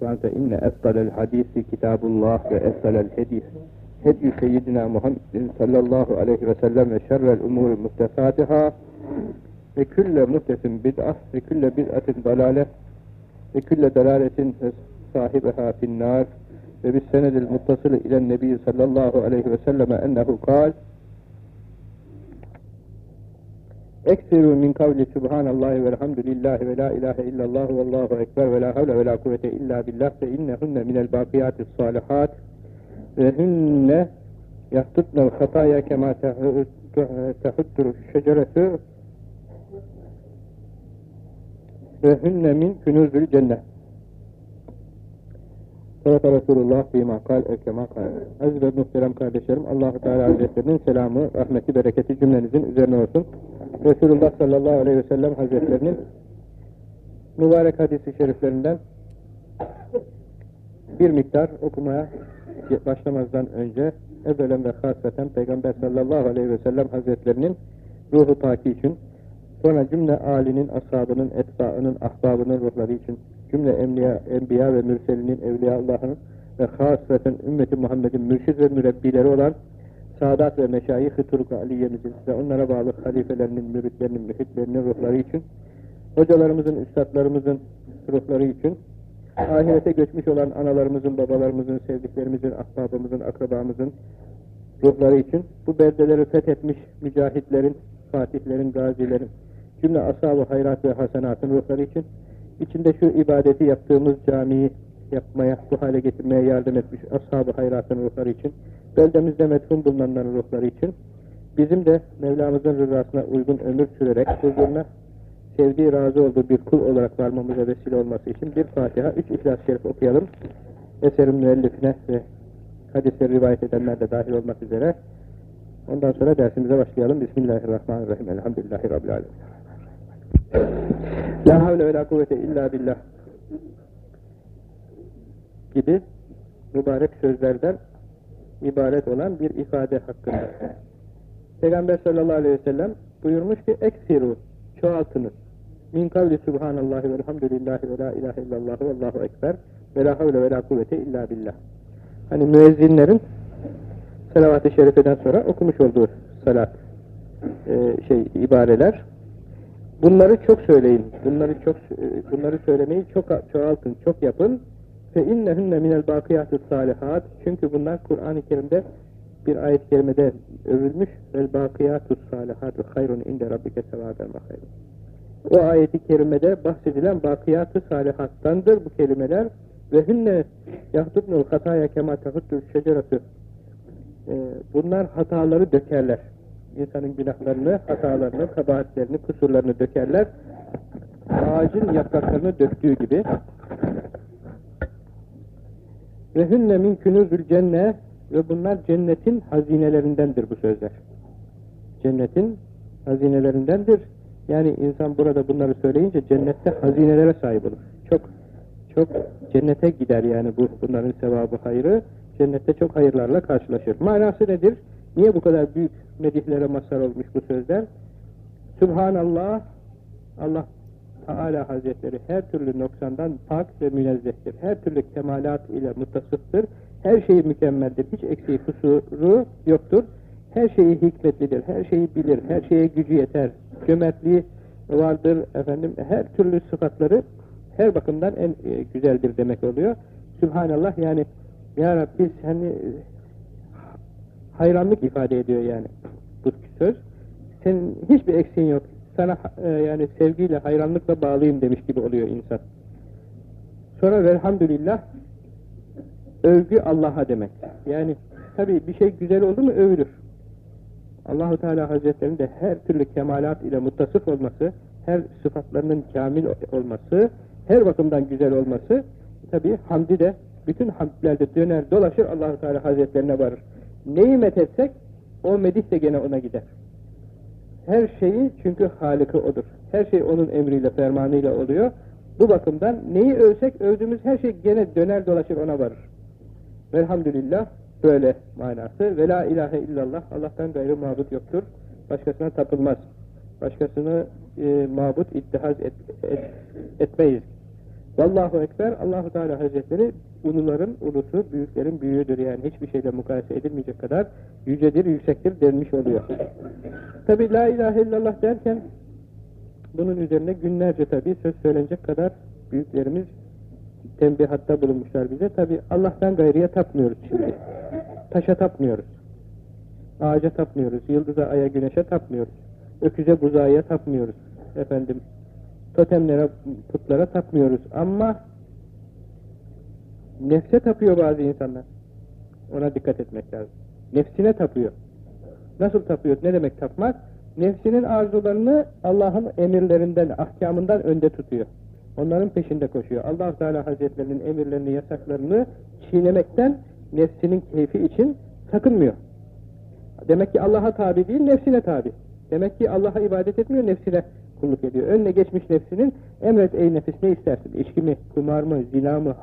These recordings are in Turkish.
Ba'de inne esdalel hadisi kitabullah ve esdalel hedih. Hedi seyyidina Muhammedin sallallahu aleyhi ve sellem ve şerrel umuri muhtesatiha. Ve külle muhtesin bid'ah ve külle bid'atin dalale ve külle dalaletin sahibiha finnâr ve bis senedil muttasılı ilen nebi sallallahu aleyhi ve selleme ennehu kal. Ekseru min kavli subhanallahi velhamdülillahi ve la ilahe illallah ve allahu ekber ve la havle ve la kuvvete illa billah fe innehunne minel bakiyatis salihat ve hunne yahtutnel hataya kema tehuttur şeceretu ve hunne min künüzül cennet. Salat Resulullah fîmâ kal ekemâ kal. Aziz ve muhterem kardeşlerim, allah Teala Hazretlerinin selamı, rahmeti, bereketi cümlenizin üzerine olsun. Resulullah sallallahu aleyhi ve sellem Hazretlerinin mübarek hadisi şeriflerinden bir miktar okumaya başlamazdan önce evvelen ve hasaten Peygamber sallallahu aleyhi ve sellem Hazretlerinin ruhu paki için sonra cümle âlinin, ashabının, etbaının, ahbabının ruhları için cümle emniya, enbiya ve mürselinin, evliya ve hasreten ümmeti Muhammed'in mürşid ve mürebbileri olan Sadat ve Meşayih-i Turuk-u Aliye'mizin ve onlara bağlı halifelerinin, müritlerinin, mühitlerinin ruhları için, hocalarımızın, üstadlarımızın ruhları için, ahirete göçmüş olan analarımızın, babalarımızın, sevdiklerimizin, ahbabımızın, akrabamızın ruhları için, bu beldeleri fethetmiş mücahitlerin, fatihlerin, gazilerin, cümle ashab-ı hayrat ve hasenatın ruhları için, içinde şu ibadeti yaptığımız camiyi yapmaya, bu hale getirmeye yardım etmiş ashab-ı hayratın ruhları için, beldemizde metfun bulunanların ruhları için, bizim de Mevlamızın rızasına uygun ömür sürerek huzuruna sevdiği, razı olduğu bir kul olarak varmamıza vesile olması için bir Fatiha, üç İhlas-ı Şerif okuyalım. Eserin müellifine ve hadisleri rivayet edenler de dahil olmak üzere. Ondan sonra dersimize başlayalım. Bismillahirrahmanirrahim. Elhamdülillahi Rabbil Alemin. La havle ve la kuvvete illa billah gibi mübarek sözlerden ibaret olan bir ifade hakkında. Peygamber sallallahu aleyhi ve sellem buyurmuş ki eksiru, çoğaltınız. Min kavli subhanallahi velhamdülillahi ve la ilahe illallah ve allahu ekber ve la havle ve la kuvvete illa billah. Hani müezzinlerin salavat-ı şerifeden sonra okumuş olduğu salat e, şey ibareler bunları çok söyleyin. Bunları çok bunları söylemeyi çok çoğaltın, çok yapın. Fe innehunne minel bakiyatü salihat. Çünkü bunlar Kur'an-ı Kerim'de bir ayet-i kerimede övülmüş. Vel bakiyatü salihatu hayrun inde rabbike sevaben ve hayrun. O ayeti kerimede bahsedilen bakiyatı salihattandır bu kelimeler. Ve hünne yahdubnul hataya kema tehuttul şeceratü. Bunlar hataları dökerler. İnsanın günahlarını, hatalarını, kabahatlerini, kusurlarını dökerler. Ağacın yapraklarını döktüğü gibi. Ve hünne min künüzül cenne ve bunlar cennetin hazinelerindendir bu sözler. Cennetin hazinelerindendir. Yani insan burada bunları söyleyince cennette hazinelere sahip olur. Çok çok cennete gider yani bu bunların sevabı hayrı. Cennette çok hayırlarla karşılaşır. Manası nedir? Niye bu kadar büyük medihlere mazhar olmuş bu sözler? Subhanallah Allah Teala Hazretleri her türlü noksandan pak ve münezzehtir. Her türlü kemalat ile mutasıftır. Her şeyi mükemmeldir. Hiç eksiği kusuru yoktur. Her şeyi hikmetlidir. Her şeyi bilir. Her şeye gücü yeter. Cömertliği vardır. Efendim her türlü sıfatları her bakımdan en güzeldir demek oluyor. Sübhanallah yani Ya Rabbi seni hayranlık ifade ediyor yani bu söz. Senin hiçbir eksiğin yok. Sana e, yani sevgiyle, hayranlıkla bağlıyım demiş gibi oluyor insan. Sonra velhamdülillah övgü Allah'a demek. Yani tabi bir şey güzel oldu mu övülür. Allahu Teala Hazretlerinin de her türlü kemalat ile muttasıf olması, her sıfatlarının kamil olması, her bakımdan güzel olması tabi hamdi de bütün hamdlerde döner dolaşır Allahu Teala Hazretlerine varır. Neyi methetsek o medih de gene ona gider. Her şeyi çünkü Halık'ı O'dur. Her şey O'nun emriyle, fermanıyla oluyor. Bu bakımdan neyi övsek övdüğümüz her şey gene döner dolaşır ona varır. Velhamdülillah böyle manası. Ve la ilahe illallah Allah'tan gayrı mabut yoktur. Başkasına tapılmaz. Başkasını e, mabut ittihaz et, et, etmeyiz. Vallahu Ekber, Allahu Teala Hazretleri uluların ulusu, büyüklerin büyüğüdür yani hiçbir şeyle mukayese edilmeyecek kadar yücedir, yüksektir denmiş oluyor. Tabi la ilahe illallah derken bunun üzerine günlerce tabi söz söylenecek kadar büyüklerimiz tembihatta bulunmuşlar bize. Tabi Allah'tan gayriye tapmıyoruz şimdi. Taşa tapmıyoruz. Ağaca tapmıyoruz. Yıldıza, aya, güneşe tapmıyoruz. Öküze, buzağıya tapmıyoruz. Efendim, totemlere, putlara tapmıyoruz. Ama nefse tapıyor bazı insanlar. Ona dikkat etmek lazım. Nefsine tapıyor. Nasıl tapıyor? Ne demek tapmak? Nefsinin arzularını Allah'ın emirlerinden, ahkamından önde tutuyor. Onların peşinde koşuyor. allah Teala Hazretlerinin emirlerini, yasaklarını çiğnemekten nefsinin keyfi için sakınmıyor. Demek ki Allah'a tabi değil, nefsine tabi. Demek ki Allah'a ibadet etmiyor, nefsine kulluk ediyor. Önüne geçmiş nefsinin emret ey nefis ne istersin? İçki mi, kumar mı, zina mı,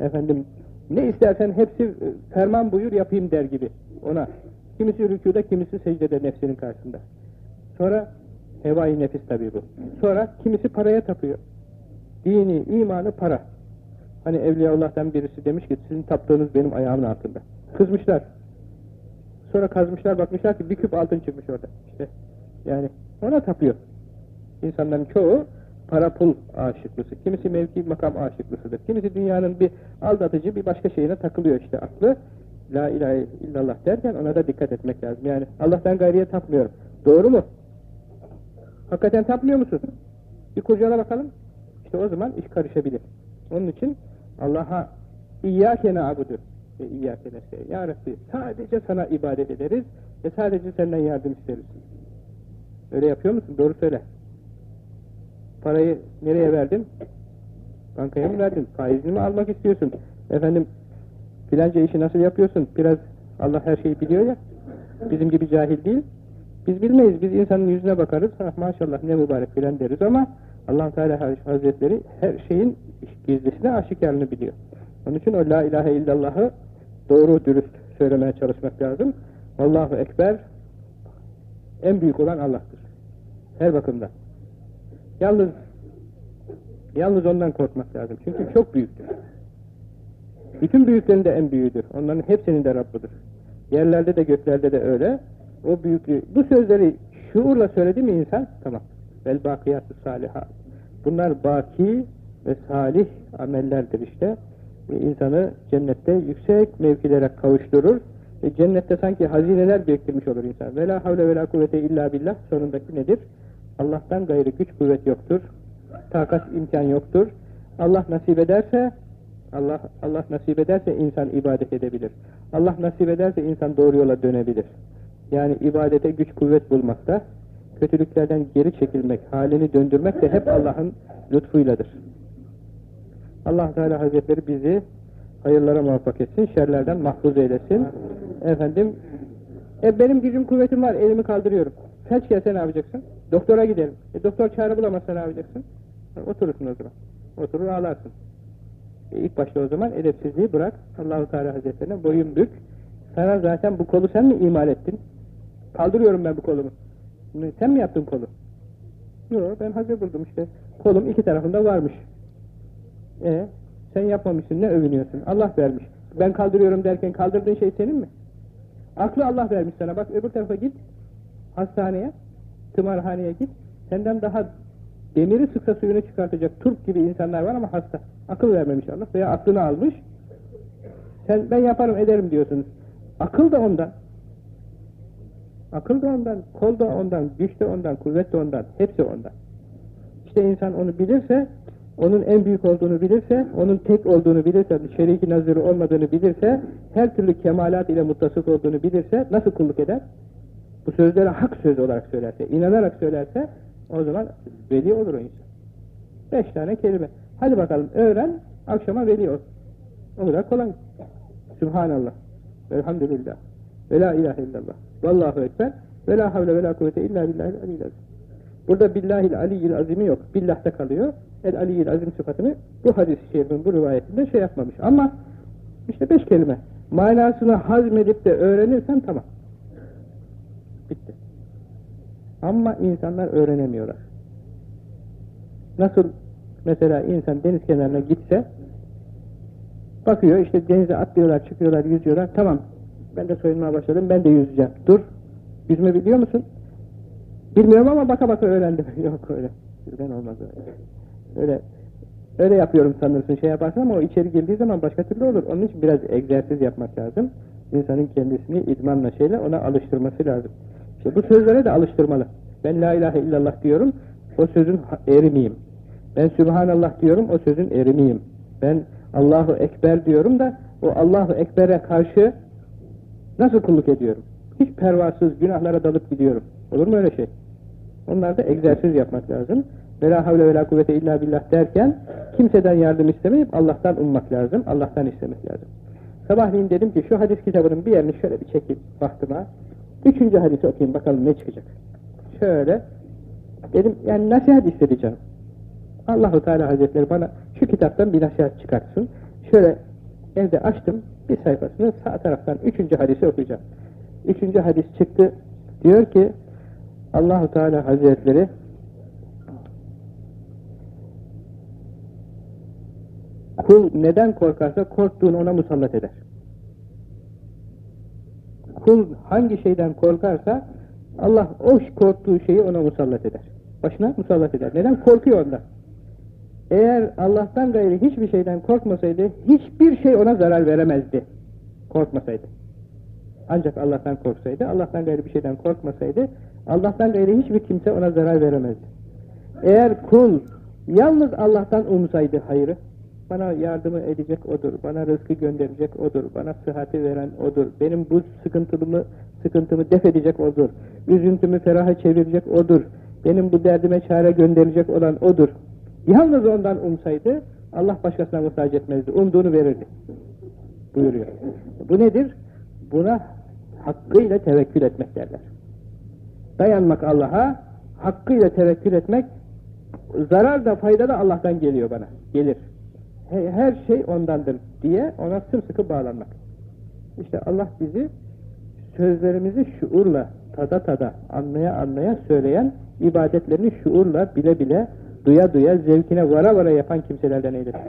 efendim ne istersen hepsi e, ferman buyur yapayım der gibi ona. Kimisi rükuda, kimisi secdede nefsinin karşısında. Sonra hevai nefis tabi bu. Sonra kimisi paraya tapıyor. Dini, imanı para. Hani Evliyaullah'tan birisi demiş ki sizin taptığınız benim ayağımın altında. Kızmışlar. Sonra kazmışlar bakmışlar ki bir küp altın çıkmış orada. İşte yani ona tapıyor. İnsanların çoğu para pul aşıklısı. Kimisi mevki makam aşıklısıdır. Kimisi dünyanın bir aldatıcı bir başka şeyine takılıyor işte aklı. La ilahe illallah derken ona da dikkat etmek lazım. Yani Allah'tan gayriye tapmıyorum. Doğru mu? Hakikaten tapmıyor musun? Bir kurcala bakalım. İşte o zaman iş karışabilir. Onun için Allah'a İyyâke na'budu ve İyyâke nesta'in. Ya Rabbi sadece sana ibadet ederiz ve sadece senden yardım isteriz. Öyle yapıyor musun? Doğru söyle. Parayı nereye verdin? Bankaya mı verdin? Faizini mi almak istiyorsun? Efendim filanca işi nasıl yapıyorsun? Biraz Allah her şeyi biliyor ya. Bizim gibi cahil değil. Biz bilmeyiz. Biz insanın yüzüne bakarız. Ah, maşallah ne mübarek filan deriz ama allah Teala Hazretleri her şeyin gizlisini aşikarını biliyor. Onun için o la ilahe illallahı doğru dürüst söylemeye çalışmak lazım. Allahu Ekber en büyük olan Allah'tır. Her bakımdan. Yalnız yalnız ondan korkmak lazım. Çünkü çok büyüktür. Bütün büyüklerin de en büyüğüdür. Onların hepsinin de Rabbidir. Yerlerde de göklerde de öyle. O büyüklüğü. Bu sözleri şuurla söyledi mi insan? Tamam. Vel bakiyatü salihat. Bunlar baki ve salih amellerdir işte. Ve insanı cennette yüksek mevkilere kavuşturur. Ve cennette sanki hazineler biriktirmiş olur insan. Ve la havle ve la kuvvete illa billah sonundaki nedir? Allah'tan gayrı güç kuvvet yoktur. Takat imkan yoktur. Allah nasip ederse Allah Allah nasip ederse insan ibadet edebilir. Allah nasip ederse insan doğru yola dönebilir. Yani ibadete güç kuvvet bulmakta, kötülüklerden geri çekilmek, halini döndürmek de hep Allah'ın lütfuyladır. Allah Teala Hazretleri bizi hayırlara muvaffak etsin, şerlerden mahfuz eylesin. Efendim, e benim gücüm kuvvetim var, elimi kaldırıyorum. Felç gelse ne yapacaksın? Doktora gidelim. E doktor çare bulamazsa ne oturursun o zaman. Oturur ağlarsın. E, ilk başta o zaman edepsizliği bırak. Allahu Teala Hazretlerine boyun bük. Sana zaten bu kolu sen mi imal ettin? Kaldırıyorum ben bu kolumu. Sen mi yaptın kolu? Yok ben hazır buldum işte. Kolum iki tarafında varmış. E sen yapmamışsın ne övünüyorsun? Allah vermiş. Ben kaldırıyorum derken kaldırdığın şey senin mi? Aklı Allah vermiş sana. Bak öbür tarafa git. Hastaneye, tımarhaneye git. Senden daha demiri sıksa suyunu çıkartacak turp gibi insanlar var ama hasta. Akıl vermemiş Allah veya aklını almış. Sen ben yaparım ederim diyorsunuz. Akıl da ondan. Akıl da ondan, kol da ondan, güç de ondan, kuvvet de ondan. Hepsi ondan. İşte insan onu bilirse, onun en büyük olduğunu bilirse, onun tek olduğunu bilirse, şeriki nazırı olmadığını bilirse, her türlü kemalat ile muttasıf olduğunu bilirse nasıl kulluk eder? Bu sözleri hak söz olarak söylerse, inanarak söylerse o zaman veli olur o insan. Beş tane kelime. Hadi bakalım öğren, akşama veli ol. O kadar kolay. Subhanallah. Elhamdülillah. Ve la ilahe illallah. Vallahu ekber. Ve la havle ve la kuvvete illa billahil aliyyil azim. Burada billahil aliyyil azimi yok. Billah'ta kalıyor. El aliyyil azim sıfatını bu hadis-i şerifin bu rivayetinde şey yapmamış. Ama işte beş kelime. Manasını hazmedip de öğrenirsen tamam. Bitti. Ama insanlar öğrenemiyorlar. Nasıl Mesela insan deniz kenarına gitse, bakıyor işte denize atlıyorlar, çıkıyorlar, yüzüyorlar. Tamam, ben de soyunmaya başladım, ben de yüzeceğim. Dur, yüzme biliyor musun? Bilmiyorum ama baka baka öğrendim. Yok öyle, birden olmaz öyle. Öyle, öyle yapıyorum sanırsın, şey yaparsın ama o içeri girdiği zaman başka türlü olur. Onun için biraz egzersiz yapmak lazım. İnsanın kendisini idmanla şeyle ona alıştırması lazım. Bu sözlere de alıştırmalı. Ben la ilahe illallah diyorum, o sözün erimiyim. Ben Sübhanallah diyorum, o sözün erimiyim. Ben Allahu Ekber diyorum da, o Allahu Ekber'e karşı nasıl kulluk ediyorum? Hiç pervasız günahlara dalıp gidiyorum. Olur mu öyle şey? Onlarda egzersiz yapmak lazım. Ve havle ve la kuvvete illa billah derken, kimseden yardım istemeyip Allah'tan ummak lazım, Allah'tan istemek lazım. Sabahleyin dedim ki şu hadis kitabının bir yerini şöyle bir çekip baktıma, üçüncü hadisi okuyayım bakalım ne çıkacak. Şöyle, dedim yani nasihat isteyeceğim. Allahu Teala Hazretleri bana şu kitaptan bir nasihat çıkartsın. Şöyle evde açtım bir sayfasını sağ taraftan üçüncü hadisi okuyacağım. Üçüncü hadis çıktı. Diyor ki Allahu Teala Hazretleri kul neden korkarsa korktuğunu ona musallat eder. Kul hangi şeyden korkarsa Allah o korktuğu şeyi ona musallat eder. Başına musallat eder. Neden? Korkuyor ondan. Eğer Allah'tan gayrı hiçbir şeyden korkmasaydı, hiçbir şey ona zarar veremezdi. Korkmasaydı. Ancak Allah'tan korksaydı, Allah'tan gayrı bir şeyden korkmasaydı, Allah'tan gayrı hiçbir kimse ona zarar veremezdi. Eğer kul yalnız Allah'tan umsaydı hayrı, bana yardımı edecek odur, bana rızkı gönderecek odur, bana sıhhati veren odur, benim bu sıkıntımı, sıkıntımı def edecek odur, üzüntümü feraha çevirecek odur, benim bu derdime çare gönderecek olan odur. Yalnız ondan umsaydı, Allah başkasına muhtaç etmezdi, umduğunu verirdi. Buyuruyor. Bu nedir? Buna hakkıyla tevekkül etmek derler. Dayanmak Allah'a, hakkıyla tevekkül etmek, zarar da fayda da Allah'tan geliyor bana, gelir her şey ondandır diye ona sımsıkı bağlanmak. İşte Allah bizi sözlerimizi şuurla, tada tada, anlaya anlaya söyleyen, ibadetlerini şuurla, bile bile, duya duya, zevkine vara vara yapan kimselerden eylesin.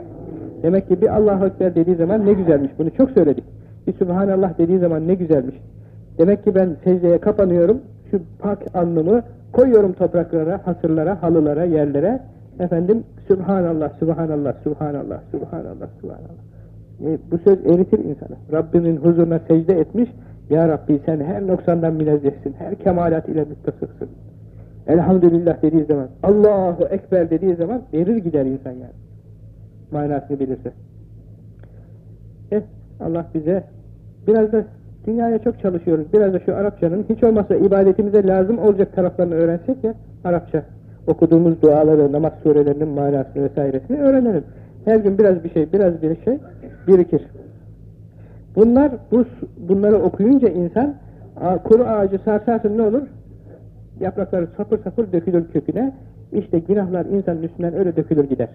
Demek ki bir Allahu Ekber dediği zaman ne güzelmiş, bunu çok söyledik. Bir Subhanallah dediği zaman ne güzelmiş. Demek ki ben secdeye kapanıyorum, şu pak alnımı koyuyorum topraklara, hasırlara, halılara, yerlere, efendim Subhanallah, Subhanallah, Subhanallah, Subhanallah, Subhanallah. E, bu söz eritir insanı. Rabbimin huzuruna secde etmiş, Ya Rabbi sen her noksandan münezzehsin, her kemalat ile müttasıfsın. Elhamdülillah dediği zaman, Allahu Ekber dediği zaman erir gider insan yani. Manasını bilirse. Eh, Allah bize biraz da dünyaya çok çalışıyoruz. Biraz da şu Arapçanın hiç olmazsa ibadetimize lazım olacak taraflarını öğrensek ya Arapça okuduğumuz duaları, namaz surelerinin manasını vesairesini öğrenelim. Her gün biraz bir şey, biraz bir şey birikir. Bunlar, bu, bunları okuyunca insan, kuru ağacı sarsarsın ne olur? Yaprakları sapır sapır dökülür köküne. İşte günahlar insanın üstünden öyle dökülür gider.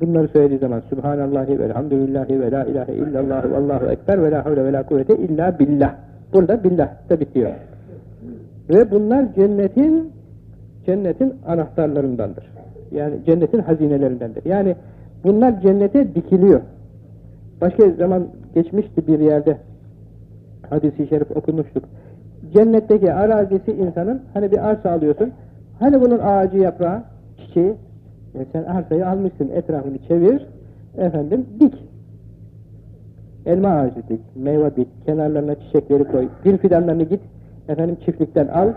Bunları söylediği zaman Subhanallahi ve elhamdülillahi ve la ilahe illallah ve allahu ekber ve la havle ve la kuvvete illa billah. Burada billah da bitiyor. Ve bunlar cennetin cennetin anahtarlarındandır. Yani cennetin hazinelerindendir. Yani bunlar cennete dikiliyor. Başka zaman geçmişti bir yerde hadisi şerif okumuştuk. Cennetteki arazisi insanın hani bir arsa alıyorsun. Hani bunun ağacı yaprağı, çiçeği e sen arsayı almışsın etrafını çevir efendim dik. Elma ağacı dik, meyve dik, kenarlarına çiçekleri koy. Gül fidanlarını git efendim çiftlikten al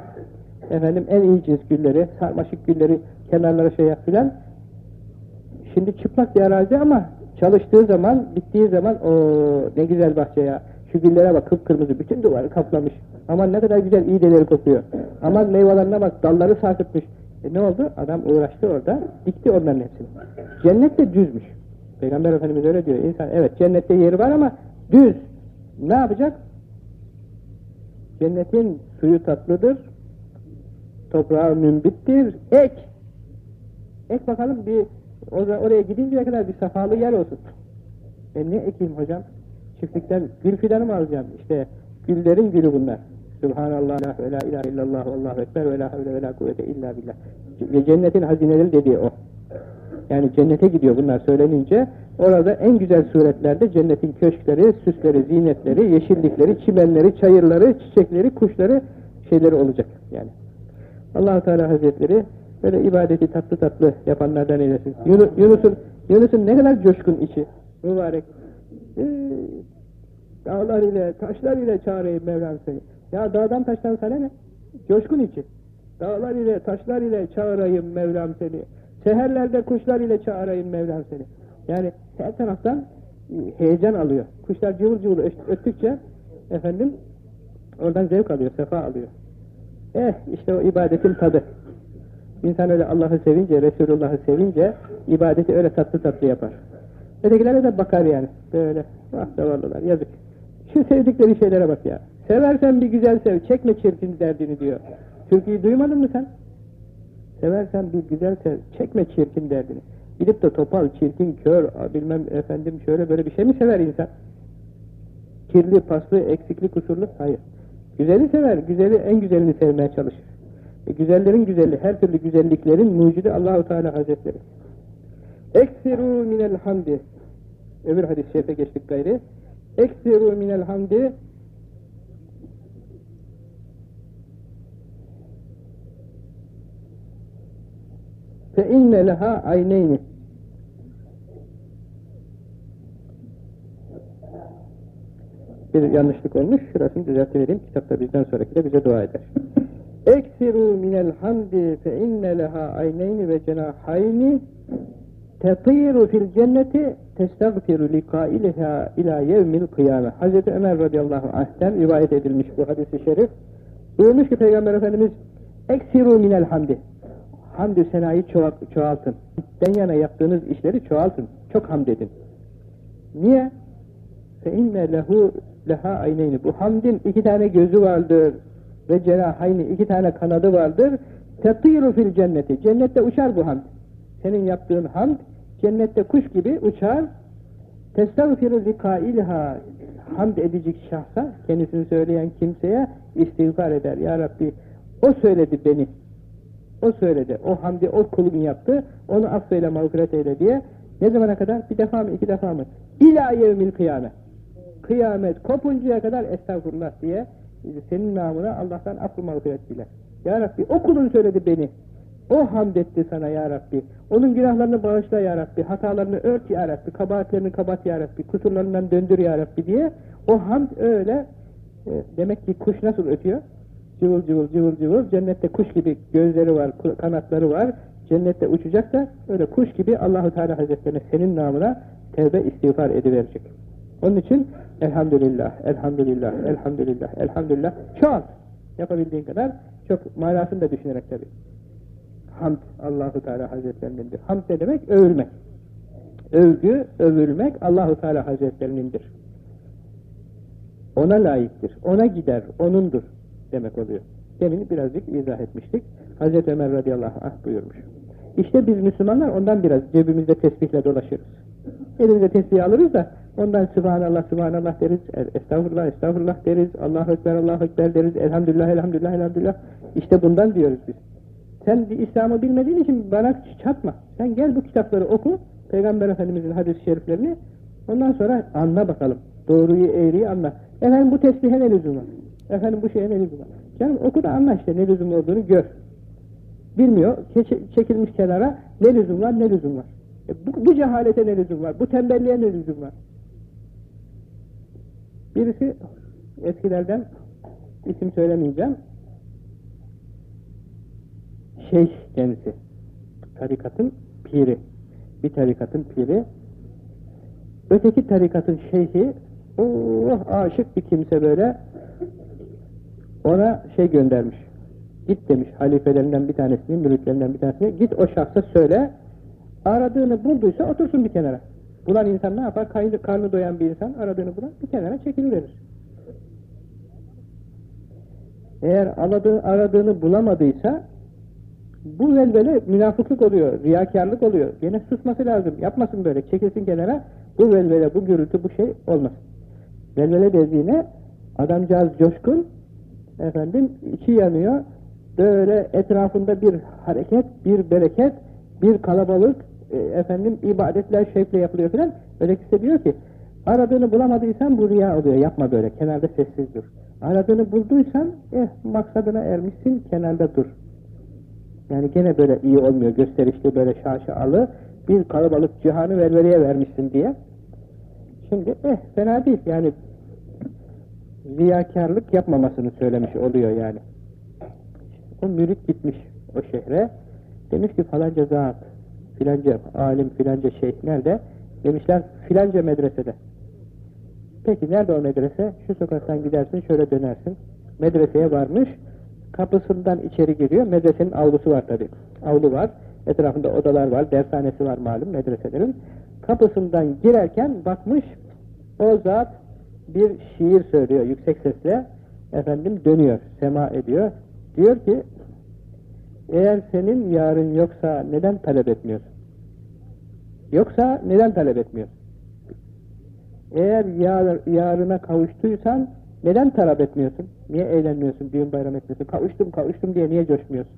efendim en iyi cins gülleri, sarmaşık gülleri kenarlara şey yap filan. Şimdi çıplak bir arazi ama çalıştığı zaman, bittiği zaman o ne güzel bahçe ya. Şu güllere bak kıpkırmızı, bütün duvarı kaplamış. Aman ne kadar güzel iyi deleri kokuyor. Aman meyvelerine bak, dalları sarkıtmış. E ne oldu? Adam uğraştı orada, dikti onların hepsini. Cennet de düzmüş. Peygamber Efendimiz öyle diyor. İnsan evet cennette yeri var ama düz. Ne yapacak? Cennetin suyu tatlıdır, toprağı mümbittir, ek. Ek bakalım bir oraya gidinceye kadar bir safalı yer olsun. E ne ekeyim hocam? Çiftlikten gül fidanı mı alacağım? İşte güllerin gülü bunlar. Subhanallah ve la ilahe illallah Allahu ekber ve la havle ve la kuvvete illa billah. Cennetin hazineleri dediği o. Yani cennete gidiyor bunlar söylenince. Orada en güzel suretlerde cennetin köşkleri, süsleri, zinetleri, yeşillikleri, çimenleri, çayırları, çiçekleri, kuşları, şeyleri olacak yani. Allah Teala Hazretleri böyle ibadeti tatlı tatlı yapanlardan eylesin. Yunus'un Yunus'un ne kadar coşkun içi. Mübarek. Ee, dağlar ile, taşlar ile çağırayım Mevlam seni. Ya dağdan taştan sana ne? Coşkun içi. Dağlar ile, taşlar ile çağırayım Mevlam seni. Seherlerde kuşlar ile çağırayım Mevlam seni. Yani her taraftan heyecan alıyor. Kuşlar cıvıl cıvıl öttükçe efendim oradan zevk alıyor, sefa alıyor. Eh işte o ibadetin tadı. İnsan öyle Allah'ı sevince, Resulullah'ı sevince ibadeti öyle tatlı tatlı yapar. Ötekilere de bakar yani. Böyle vah zavallılar yazık. Şu sevdikleri şeylere bak ya. Seversen bir güzel sev, çekme çirkin derdini diyor. Türkiye'yi duymadın mı sen? Seversen bir güzel sev, çekme çirkin derdini. Gidip de topal, çirkin, kör, bilmem efendim şöyle böyle bir şey mi sever insan? Kirli, paslı, eksikli, kusurlu? Hayır. Güzeli sever, güzeli en güzelini sevmeye çalışır. E, güzellerin güzelliği, her türlü güzelliklerin mucidi Allahu Teala Hazretleri. Eksiru minel hamdi. Öbür hadis-i şerife geçtik gayri. Eksiru minel hamdi fe inne leha ayneyni bir yanlışlık olmuş. Şurasını düzeltivereyim. Kitapta bizden sonraki de bize dua eder. Eksiru minel hamdi fe inne leha ayneyni ve cenahayni tetiru fil cenneti testagfiru likailiha ila yevmil kıyame. Hazreti Ömer radıyallahu anh'ten rivayet edilmiş bu hadisi şerif. Buyurmuş ki Peygamber Efendimiz eksiru minel hamdi. Hamdü senayı çoğaltın. Den yana yaptığınız işleri çoğaltın. Çok hamd edin. Niye? Fe inne lehu leha ayneyni. Bu hamdin iki tane gözü vardır. Ve cenahayni iki tane kanadı vardır. Tetiru fil cenneti. Cennette uçar bu hamd. Senin yaptığın hamd cennette kuş gibi uçar. Testağfiru zikailha hamd edecek şahsa, kendisini söyleyen kimseye istiğfar eder. Ya Rabbi o söyledi beni. O söyledi. O hamdi o kulun yaptı. Onu affeyle mağfiret eyle diye. Ne zamana kadar? Bir defa mı? iki defa mı? İlâ yevmil kıyamet. Kıyamet kopuncaya kadar estağfurullah diye senin namına Allah'tan affı mağfiret dile. Ya Rabbi o kulun söyledi beni. O hamd etti sana ya Rabbi. Onun günahlarını bağışla ya Rabbi. Hatalarını ört ya Rabbi. Kabahatlerini kabat ya Rabbi. Kusurlarından döndür ya Rabbi diye. O hamd öyle e, demek ki kuş nasıl ötüyor? Cıvıl cıvıl cıvıl cıvıl. Cennette kuş gibi gözleri var, kanatları var. Cennette uçacak da öyle kuş gibi Allahu Teala Hazretlerine senin namına tevbe istiğfar ediverecek. Onun için elhamdülillah, elhamdülillah, elhamdülillah, elhamdülillah. Çoğalt. Yapabildiğin kadar çok manasını da düşünerek tabii hamd Allahu Teala Hazretlerinindir. Hamd ne demek? Övülmek. Övgü, övülmek Allahu Teala Hazretlerinindir. Ona layıktır. Ona gider, onundur demek oluyor. Demin birazcık izah etmiştik. Hazreti Ömer radıyallahu anh buyurmuş. İşte biz Müslümanlar ondan biraz cebimizde tesbihle dolaşırız. Elimize tesbih alırız da ondan Subhanallah, Subhanallah deriz, Estağfurullah, Estağfurullah deriz, Allahu Ekber, Allahu Ekber deriz, Elhamdülillah, Elhamdülillah, Elhamdülillah. İşte bundan diyoruz biz. Sen bir İslam'ı bilmediğin için bana çatma. Sen gel bu kitapları oku, Peygamber Efendimiz'in hadis-i şeriflerini, ondan sonra anla bakalım. Doğruyu, eğriyi anla. Efendim bu tesbihe ne lüzum var? Efendim bu şeye ne lüzum var? Canım oku da anla işte ne lüzum olduğunu gör. Bilmiyor, çekilmiş kenara ne lüzum var, ne lüzum var. E bu, bu cehalete ne lüzum var, bu tembelliğe ne lüzum var? Birisi eskilerden isim söylemeyeceğim, şeyh kendisi. Tarikatın piri. Bir tarikatın piri. Öteki tarikatın şeyhi oh aşık bir kimse böyle ona şey göndermiş. Git demiş halifelerinden bir tanesini, müritlerinden bir tanesini. Git o şahsa söyle. Aradığını bulduysa otursun bir kenara. Bulan insan ne yapar? Karnı, karnı doyan bir insan aradığını bulan bir kenara çekiliverir. Eğer aradığı, aradığını bulamadıysa bu velvele münafıklık oluyor, riyakarlık oluyor. Gene susması lazım. Yapmasın böyle. Çekilsin kenara. Bu velvele, bu gürültü, bu şey olmasın. Velvele dediğine adamcağız coşkun, efendim içi yanıyor. Böyle etrafında bir hareket, bir bereket, bir kalabalık, e, efendim ibadetler şevkle yapılıyor filan. Ötekisi diyor ki aradığını bulamadıysan bu riya oluyor. Yapma böyle. Kenarda sessiz dur. Aradığını bulduysan eh maksadına ermişsin. Kenarda dur. Yani gene böyle iyi olmuyor. Gösterişli böyle şaşalı bir kalabalık cihanı ververiye vermişsin diye. Şimdi eh fena değil. Yani riyakarlık yapmamasını söylemiş oluyor yani. O mürit gitmiş o şehre. Demiş ki falanca zat, filanca alim, filanca şeyh nerede? Demişler filanca medresede. Peki nerede o medrese? Şu sokaktan gidersin şöyle dönersin. Medreseye varmış. Kapısından içeri giriyor. Medresenin avlusu var tabi. Avlu var. Etrafında odalar var. Dershanesi var malum medreselerin. Kapısından girerken bakmış o zat bir şiir söylüyor yüksek sesle. Efendim dönüyor. Sema ediyor. Diyor ki eğer senin yarın yoksa neden talep etmiyorsun? Yoksa neden talep etmiyorsun? Eğer yar, yarına kavuştuysan neden talep etmiyorsun? Niye eğlenmiyorsun, düğün bayram etmiyorsun? Kavuştum kavuştum diye niye coşmuyorsun?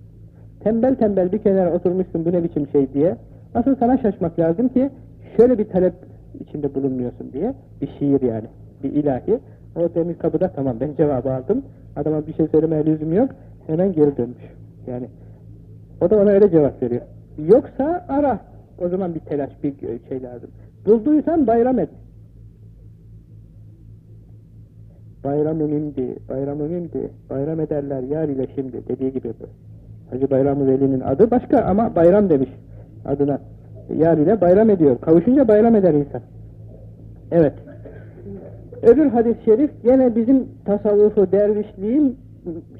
Tembel tembel bir kenara oturmuşsun bu ne biçim şey diye. Asıl sana şaşmak lazım ki şöyle bir talep içinde bulunmuyorsun diye. Bir şiir yani, bir ilahi. O demiş kapıda tamam ben cevabı aldım. Adama bir şey söylemeye lüzum yok. Hemen geri dönmüş. Yani o da ona öyle cevap veriyor. Yoksa ara. O zaman bir telaş, bir şey lazım. Bulduysan bayram et. Bayramı mimdi, bayramı mimdi, bayram ederler yar ile şimdi dediği gibi bu. Hacı Bayram-ı Veli'nin adı başka ama bayram demiş adına. Yar ile bayram ediyor. Kavuşunca bayram eder insan. Evet. Öbür hadis-i şerif yine bizim tasavvufu, dervişliğin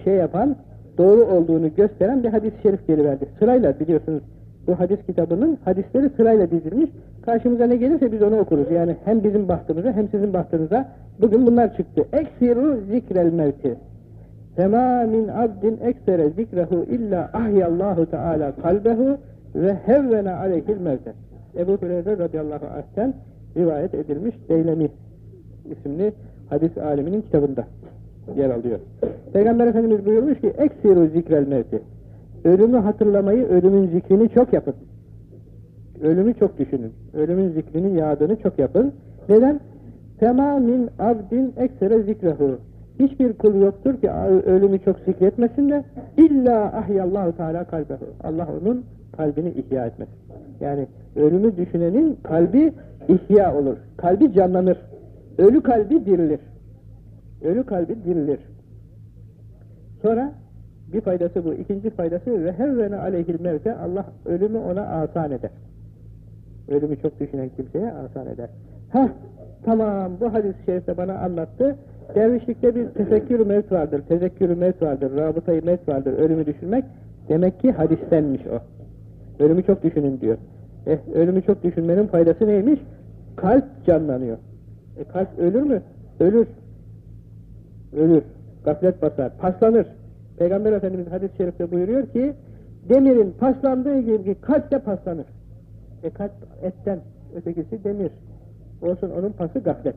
şey yapan, doğru olduğunu gösteren bir hadis-i şerif geliverdi. Sırayla biliyorsunuz bu hadis kitabının hadisleri sırayla dizilmiş. Karşımıza ne gelirse biz onu okuruz. Yani hem bizim bahtımıza hem sizin bahtınıza bugün bunlar çıktı. Eksiru zikrel mevti. Sema min abdin eksere zikrehu illa ahyallahu teala kalbehu ve hevvene aleyhil mevte. Ebu Hureyre radıyallahu anh'ten rivayet edilmiş Deylemi isimli hadis aliminin kitabında yer alıyor. Peygamber Efendimiz buyurmuş ki eksiru zikrel mevti. Ölümü hatırlamayı, ölümün zikrini çok yapın. Ölümü çok düşünün. Ölümün zikrinin yağdığını çok yapın. Neden? Sema min abdin eksere zikrehu. Hiçbir kul yoktur ki ölümü çok zikretmesin de illa ahyallahu teala kalbehu. Allah onun kalbini ihya etmesin. Yani ölümü düşünenin kalbi ihya olur. Kalbi canlanır. Ölü kalbi dirilir. Ölü kalbi dirilir. Sonra bir faydası bu. İkinci faydası ve hevvene aleyhil mevte Allah ölümü ona asan eder. Ölümü çok düşünen kimseye asan eder. Hah tamam bu hadis-i şerifte bana anlattı. Dervişlikte bir tefekkür mevt vardır, tezekkür mevt vardır, rabıtayı mevt vardır, ölümü düşünmek. Demek ki hadistenmiş o. Ölümü çok düşünün diyor. Eh, ölümü çok düşünmenin faydası neymiş? Kalp canlanıyor. E kalp ölür mü? Ölür. Ölür. Gaflet basar. Paslanır. Peygamber Efendimiz hadis-i şerifte buyuruyor ki demirin paslandığı gibi kalp de paslanır. E kalp etten, ötekisi demir. Olsun onun pası gaflet.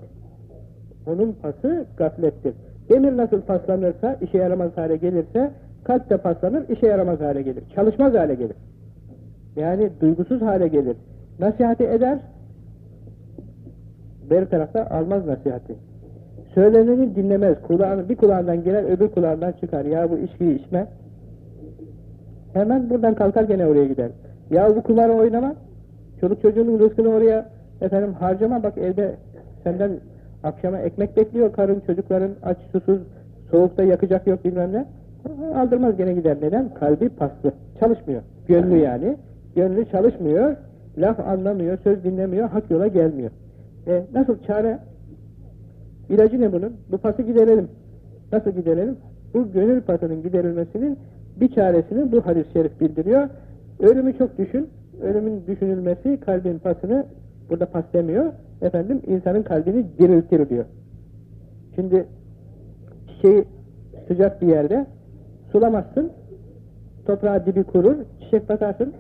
Onun pası gaflettir. Demir nasıl paslanırsa, işe yaramaz hale gelirse, kalp de paslanır, işe yaramaz hale gelir. Çalışmaz hale gelir. Yani duygusuz hale gelir. Nasihati eder, bir tarafta almaz nasihati. Söyleneni dinlemez. Kulağını, bir kulağından gelir, öbür kulağından çıkar. Ya bu içkiyi içme. Hemen buradan kalkar gene oraya gider. Ya bu kumarı oynama. Çoluk çocuğunun rızkını oraya efendim harcama. Bak evde senden akşama ekmek bekliyor. Karın çocukların aç susuz soğukta yakacak yok bilmem ne. Aldırmaz gene gider. Neden? Kalbi paslı. Çalışmıyor. Gönlü yani. Gönlü çalışmıyor. Laf anlamıyor. Söz dinlemiyor. Hak yola gelmiyor. E, nasıl çare? İlacı ne bunun? Bu pası giderelim. Nasıl giderelim? Bu gönül pasının giderilmesinin bir çaresini bu hadis-i şerif bildiriyor. Ölümü çok düşün. Ölümün düşünülmesi kalbin pasını burada pas demiyor. Efendim insanın kalbini diriltir diyor. Şimdi şey sıcak bir yerde sulamazsın. Toprağa dibi kurur. Çiçek bakarsın.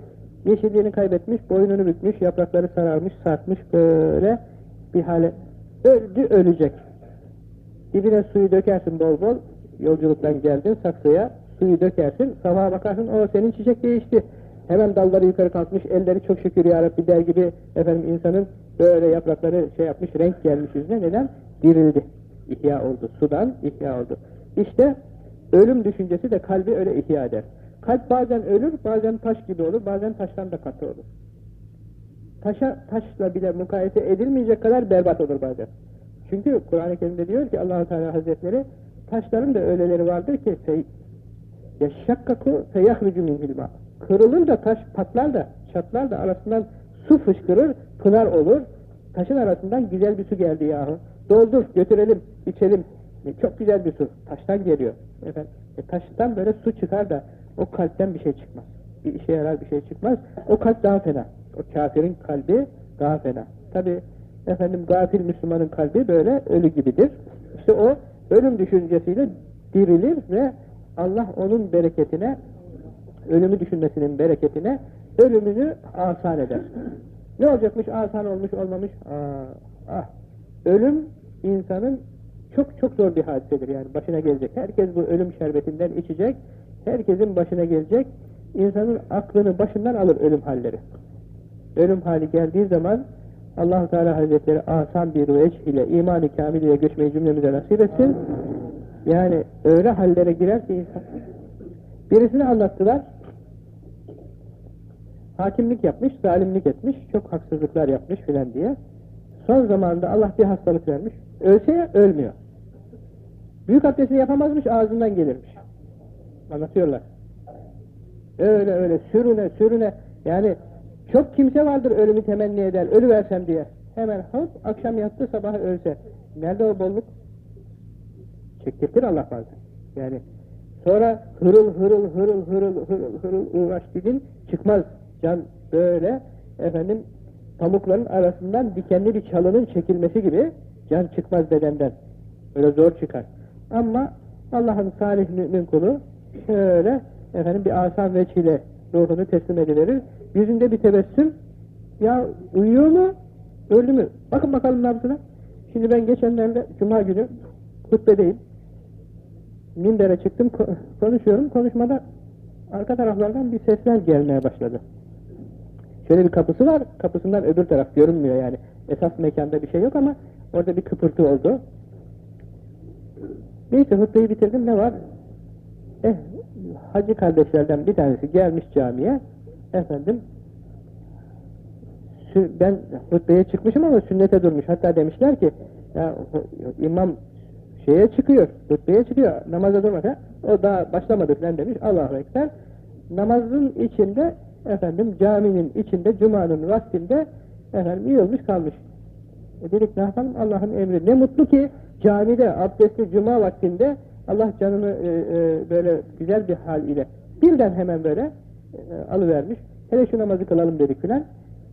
Yeşilliğini kaybetmiş, boynunu bükmüş, yaprakları sararmış, sarkmış böyle bir hale. Öldü, ölecek. Dibine suyu dökersin bol bol. Yolculuktan geldin saksıya. Suyu dökersin. Sabaha bakarsın o senin çiçek değişti. Hemen dalları yukarı kalkmış, elleri çok şükür ya Rabbi der gibi efendim insanın böyle yaprakları şey yapmış, renk gelmiş yüzüne. Neden? Dirildi. İhya oldu. Sudan ihya oldu. İşte ölüm düşüncesi de kalbi öyle ihya eder. Kalp bazen ölür, bazen taş gibi olur, bazen taştan da katı olur. Taşa, taşla bile mukayese edilmeyecek kadar berbat olur bazen. Çünkü Kur'an-ı Kerim'de diyor ki allah Teala Hazretleri taşların da öyleleri vardır ki yaşakkaku feyahrucu min hilma kırılır da taş patlar da çatlar da arasından su fışkırır pınar olur. Taşın arasından güzel bir su geldi yahu. Doldur götürelim içelim. E, çok güzel bir su taştan geliyor. Efendim e, taştan böyle su çıkar da o kalpten bir şey çıkmaz. Bir işe yarar bir şey çıkmaz. O kalp daha fena. O kafirin kalbi daha fena. Tabi efendim gafil Müslümanın kalbi böyle ölü gibidir işte o ölüm düşüncesiyle dirilir ve Allah onun bereketine, ölümü düşünmesinin bereketine ölümünü asan eder. Ne olacakmış? Asan olmuş, olmamış. Aa, ah. Ölüm insanın çok çok zor bir hadisedir yani başına gelecek. Herkes bu ölüm şerbetinden içecek. Herkesin başına gelecek. İnsanın aklını başından alır ölüm halleri. Ölüm hali geldiği zaman allah Teala Hazretleri asan bir vecih ile iman-ı kamil ile göçmeyi cümlemize nasip etsin. Yani öyle hallere girer ki insan. Birisini anlattılar. Hakimlik yapmış, zalimlik etmiş, çok haksızlıklar yapmış filan diye. Son zamanında Allah bir hastalık vermiş. Ölse ya ölmüyor. Büyük abdestini yapamazmış, ağzından gelirmiş. Anlatıyorlar. Öyle öyle sürüne sürüne yani çok kimse vardır ölümü temenni eder, ölü versem diye. Hemen hop akşam yattı sabah ölse. Nerede o bolluk? Çektirtir Allah bazen. Yani sonra hırıl hırıl hırıl hırıl hırıl hırıl uğraş dedin çıkmaz. Can böyle efendim pamukların arasından dikenli bir çalının çekilmesi gibi can çıkmaz bedenden. Öyle zor çıkar. Ama Allah'ın salih mümin kulu şöyle efendim bir asan veçile ruhunu teslim ediverir. Yüzünde bir tebessüm ya uyuyor mu? Öldü mü? Bakın bakalım nabzına. Şimdi ben geçenlerde Cuma günü hutbedeyim minbere çıktım, konuşuyorum. Konuşmada arka taraflardan bir sesler gelmeye başladı. Şöyle bir kapısı var, kapısından öbür taraf görünmüyor yani. Esas mekanda bir şey yok ama orada bir kıpırtı oldu. Neyse hutbeyi bitirdim, ne var? Eh, hacı kardeşlerden bir tanesi gelmiş camiye, efendim, ben hutbeye çıkmışım ama sünnete durmuş. Hatta demişler ki, ya imam şeye çıkıyor, hutbeye çıkıyor, namaza durmadan, o daha başlamadı falan demiş, Allahu Ekber. Namazın içinde, efendim caminin içinde, cumanın vaktinde, efendim yığılmış kalmış. E dedik ne yapalım Allah'ın emri. Ne mutlu ki camide, abdestli cuma vaktinde Allah canını e, e, böyle güzel bir hal ile birden hemen böyle e, alıvermiş. Hele şu namazı kılalım dedik filan.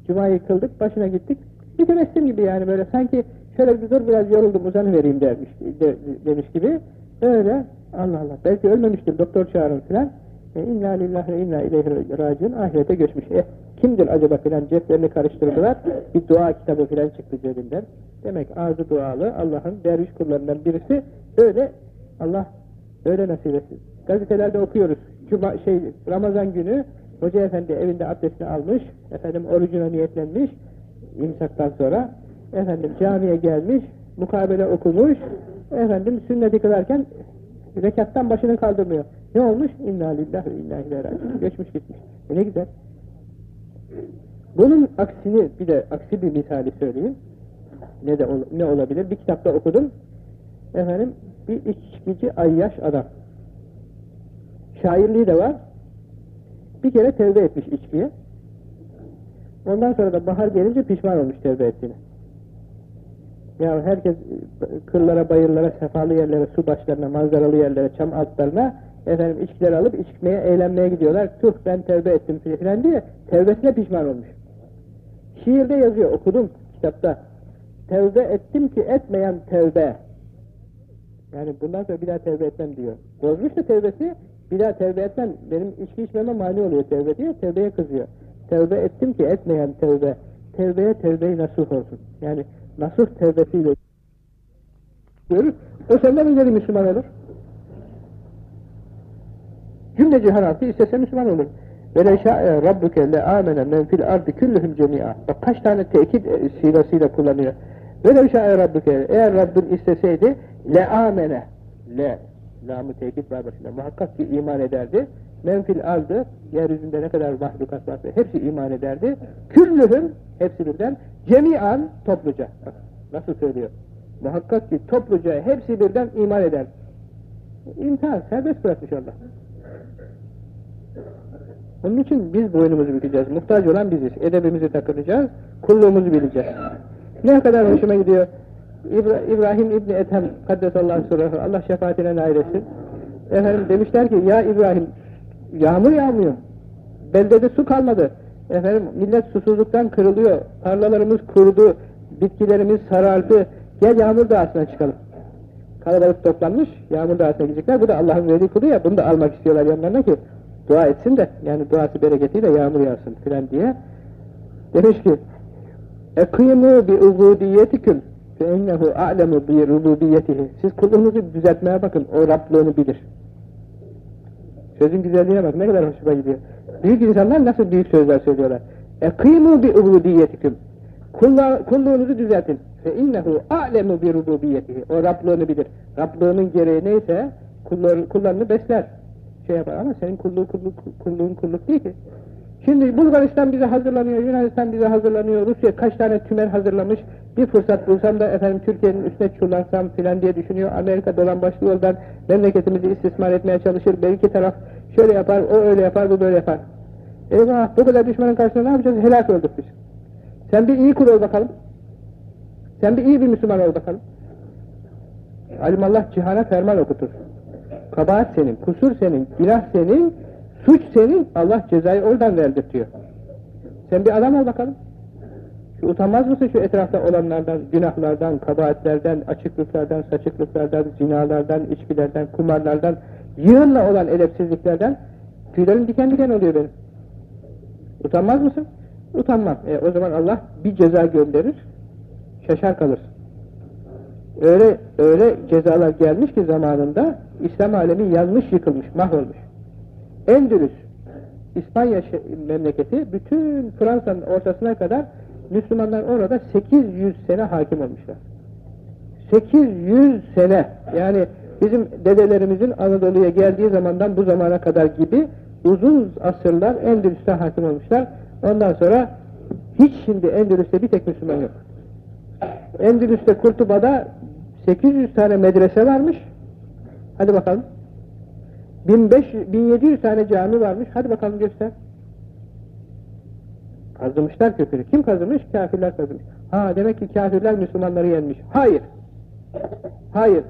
Cuma'yı kıldık, başına gittik. Bir tebessüm gibi yani böyle sanki şöyle bir dur biraz yoruldum uzanıvereyim dermiş, de, demiş gibi. Öyle Allah Allah. Belki ölmemiştir doktor çağırın filan. E, inna lillahi ve inna ileyhi raciun ahirete göçmüş. E, kimdir acaba filan ceplerini karıştırdılar. Bir dua kitabı filan çıktı cebinden. Demek ağzı dualı Allah'ın derviş kullarından birisi öyle Allah öyle nasip etsin. Gazetelerde okuyoruz. Cuma, şey, Ramazan günü Hoca efendi evinde abdestini almış, efendim orucuna niyetlenmiş, imsaktan sonra efendim camiye gelmiş, mukabele okumuş, efendim sünneti kılarken rekattan başını kaldırmıyor. Ne olmuş? İnna lillahi ve inna Geçmiş gitmiş. E ne güzel. Bunun aksini bir de aksi bir misali söyleyeyim. Ne de ne olabilir? Bir kitapta okudum. Efendim bir içkici ayyaş adam. Şairliği de var. Bir kere tevbe etmiş içkiye. Ondan sonra da bahar gelince pişman olmuş tevbe ettiğine. Ya herkes kırlara, bayırlara, sefalı yerlere, su başlarına, manzaralı yerlere, çam altlarına efendim içkileri alıp içmeye, eğlenmeye gidiyorlar. Tuh ben tevbe ettim filan diye tevbesine pişman olmuş. Şiirde yazıyor, okudum kitapta. Tevbe ettim ki etmeyen tevbe. Yani bundan sonra bir daha tevbe etmem diyor. Bozmuş da tevbesi, bir daha tevbe etmem, benim içki içmeme mani oluyor tevbe diye, tevbeye kızıyor. Tevbe ettim ki etmeyen tevbe. Tevbeye tevbe-i nasuh olsun. Yani nasuh tevbesiyle görür. O senden ileri Müslüman olur. Cümle cihan altı istese Müslüman olur. Leşâ'e rabbuke le âmene men fil ardı küllühüm cemî'a. Bak kaç tane tekit e, sigasıyla kullanıyor. Ve leşâ'e rabbuke eğer Rabbin isteseydi amene le lamı tekit var başında. Muhakkak ki iman ederdi. Men fil ardı yeryüzünde ne kadar mahlukat varsa hepsi iman ederdi. Küllühüm hepsi birden cemi'an topluca. Nasıl söylüyor? Muhakkak ki topluca hepsi birden iman eder. İmtihan serbest bırakmış Allah. Onun için biz boynumuzu bükeceğiz. Muhtaç olan biziz. Edebimizi takılacağız. Kulluğumuzu bileceğiz. Ne kadar hoşuma gidiyor. İbrahim İbni Ethem Kaddesallahu Sırrahı Allah şefaatine nail etsin. Efendim demişler ki ya İbrahim yağmur yağmıyor. Beldede su kalmadı. Efendim millet susuzluktan kırılıyor. Tarlalarımız kurudu. Bitkilerimiz sarardı. Gel yağmur dağısına çıkalım. Kalabalık toplanmış. Yağmur dağısına gidecekler. Bu da Allah'ın verdiği kulu ya. Bunu da almak istiyorlar yanlarına ki dua etsin de yani duası bereketiyle yağmur yağsın filan diye. Demiş ki Ekîmû bi ubudiyetikum فَاِنَّهُ اَعْلَمُ بِرُبُوبِيَّتِهِ Siz kulunuzu düzeltmeye bakın. O Rablığını bilir. Sözün güzelliğine bak. Ne kadar hoşuma gidiyor. Büyük insanlar nasıl büyük sözler söylüyorlar. اَقِيمُوا بِعُبُودِيَّتِكُمْ Kulluğunuzu düzeltin. فَاِنَّهُ اَعْلَمُ بِرُبُوبِيَّتِهِ O Rablığını bilir. Rablığının gereği neyse kullarını besler şey yapar ama senin kulluğun kulluk, kulluğun kulluk değil ki. Şimdi Bulgaristan bize hazırlanıyor, Yunanistan bize hazırlanıyor, Rusya kaç tane tümen hazırlamış, bir fırsat bulsam da efendim Türkiye'nin üstüne çullansam filan diye düşünüyor. Amerika dolan başlı yoldan memleketimizi istismar etmeye çalışır. Belki taraf şöyle yapar, o öyle yapar, bu böyle yapar. Eyvah bu kadar düşmanın karşısında ne yapacağız? Helak olduk biz. Sen bir iyi kul ol bakalım. Sen bir iyi bir Müslüman ol bakalım. Alimallah cihana ferman okutur. Kabahat senin, kusur senin, günah senin, suç senin, Allah cezayı oradan verdirtiyor. Sen bir adam ol bakalım. Şu utanmaz mısın şu etrafta olanlardan, günahlardan, kabahatlerden, açıklıklardan, saçıklıklardan, zinalardan, içkilerden, kumarlardan, yığınla olan edepsizliklerden tüylerim diken diken oluyor benim. Utanmaz mısın? Utanmam. E, o zaman Allah bir ceza gönderir, şaşar kalırsın. Öyle, öyle cezalar gelmiş ki zamanında İslam alemi yanmış, yıkılmış, mahvolmuş. Endülüs, İspanya memleketi, bütün Fransa'nın ortasına kadar Müslümanlar orada 800 sene hakim olmuşlar. 800 sene, yani bizim dedelerimizin Anadolu'ya geldiği zamandan bu zamana kadar gibi uzun asırlar Endülüs'te hakim olmuşlar. Ondan sonra hiç şimdi Endülüs'te bir tek Müslüman yok. Endülüs'te Kurtuba'da 800 tane medrese varmış. Hadi bakalım. 1500, 1700 tane cami varmış. Hadi bakalım göster. Kazımışlar kökünü. Kim kazımış? Kafirler kazımış. Ha demek ki kafirler Müslümanları yenmiş. Hayır. Hayır.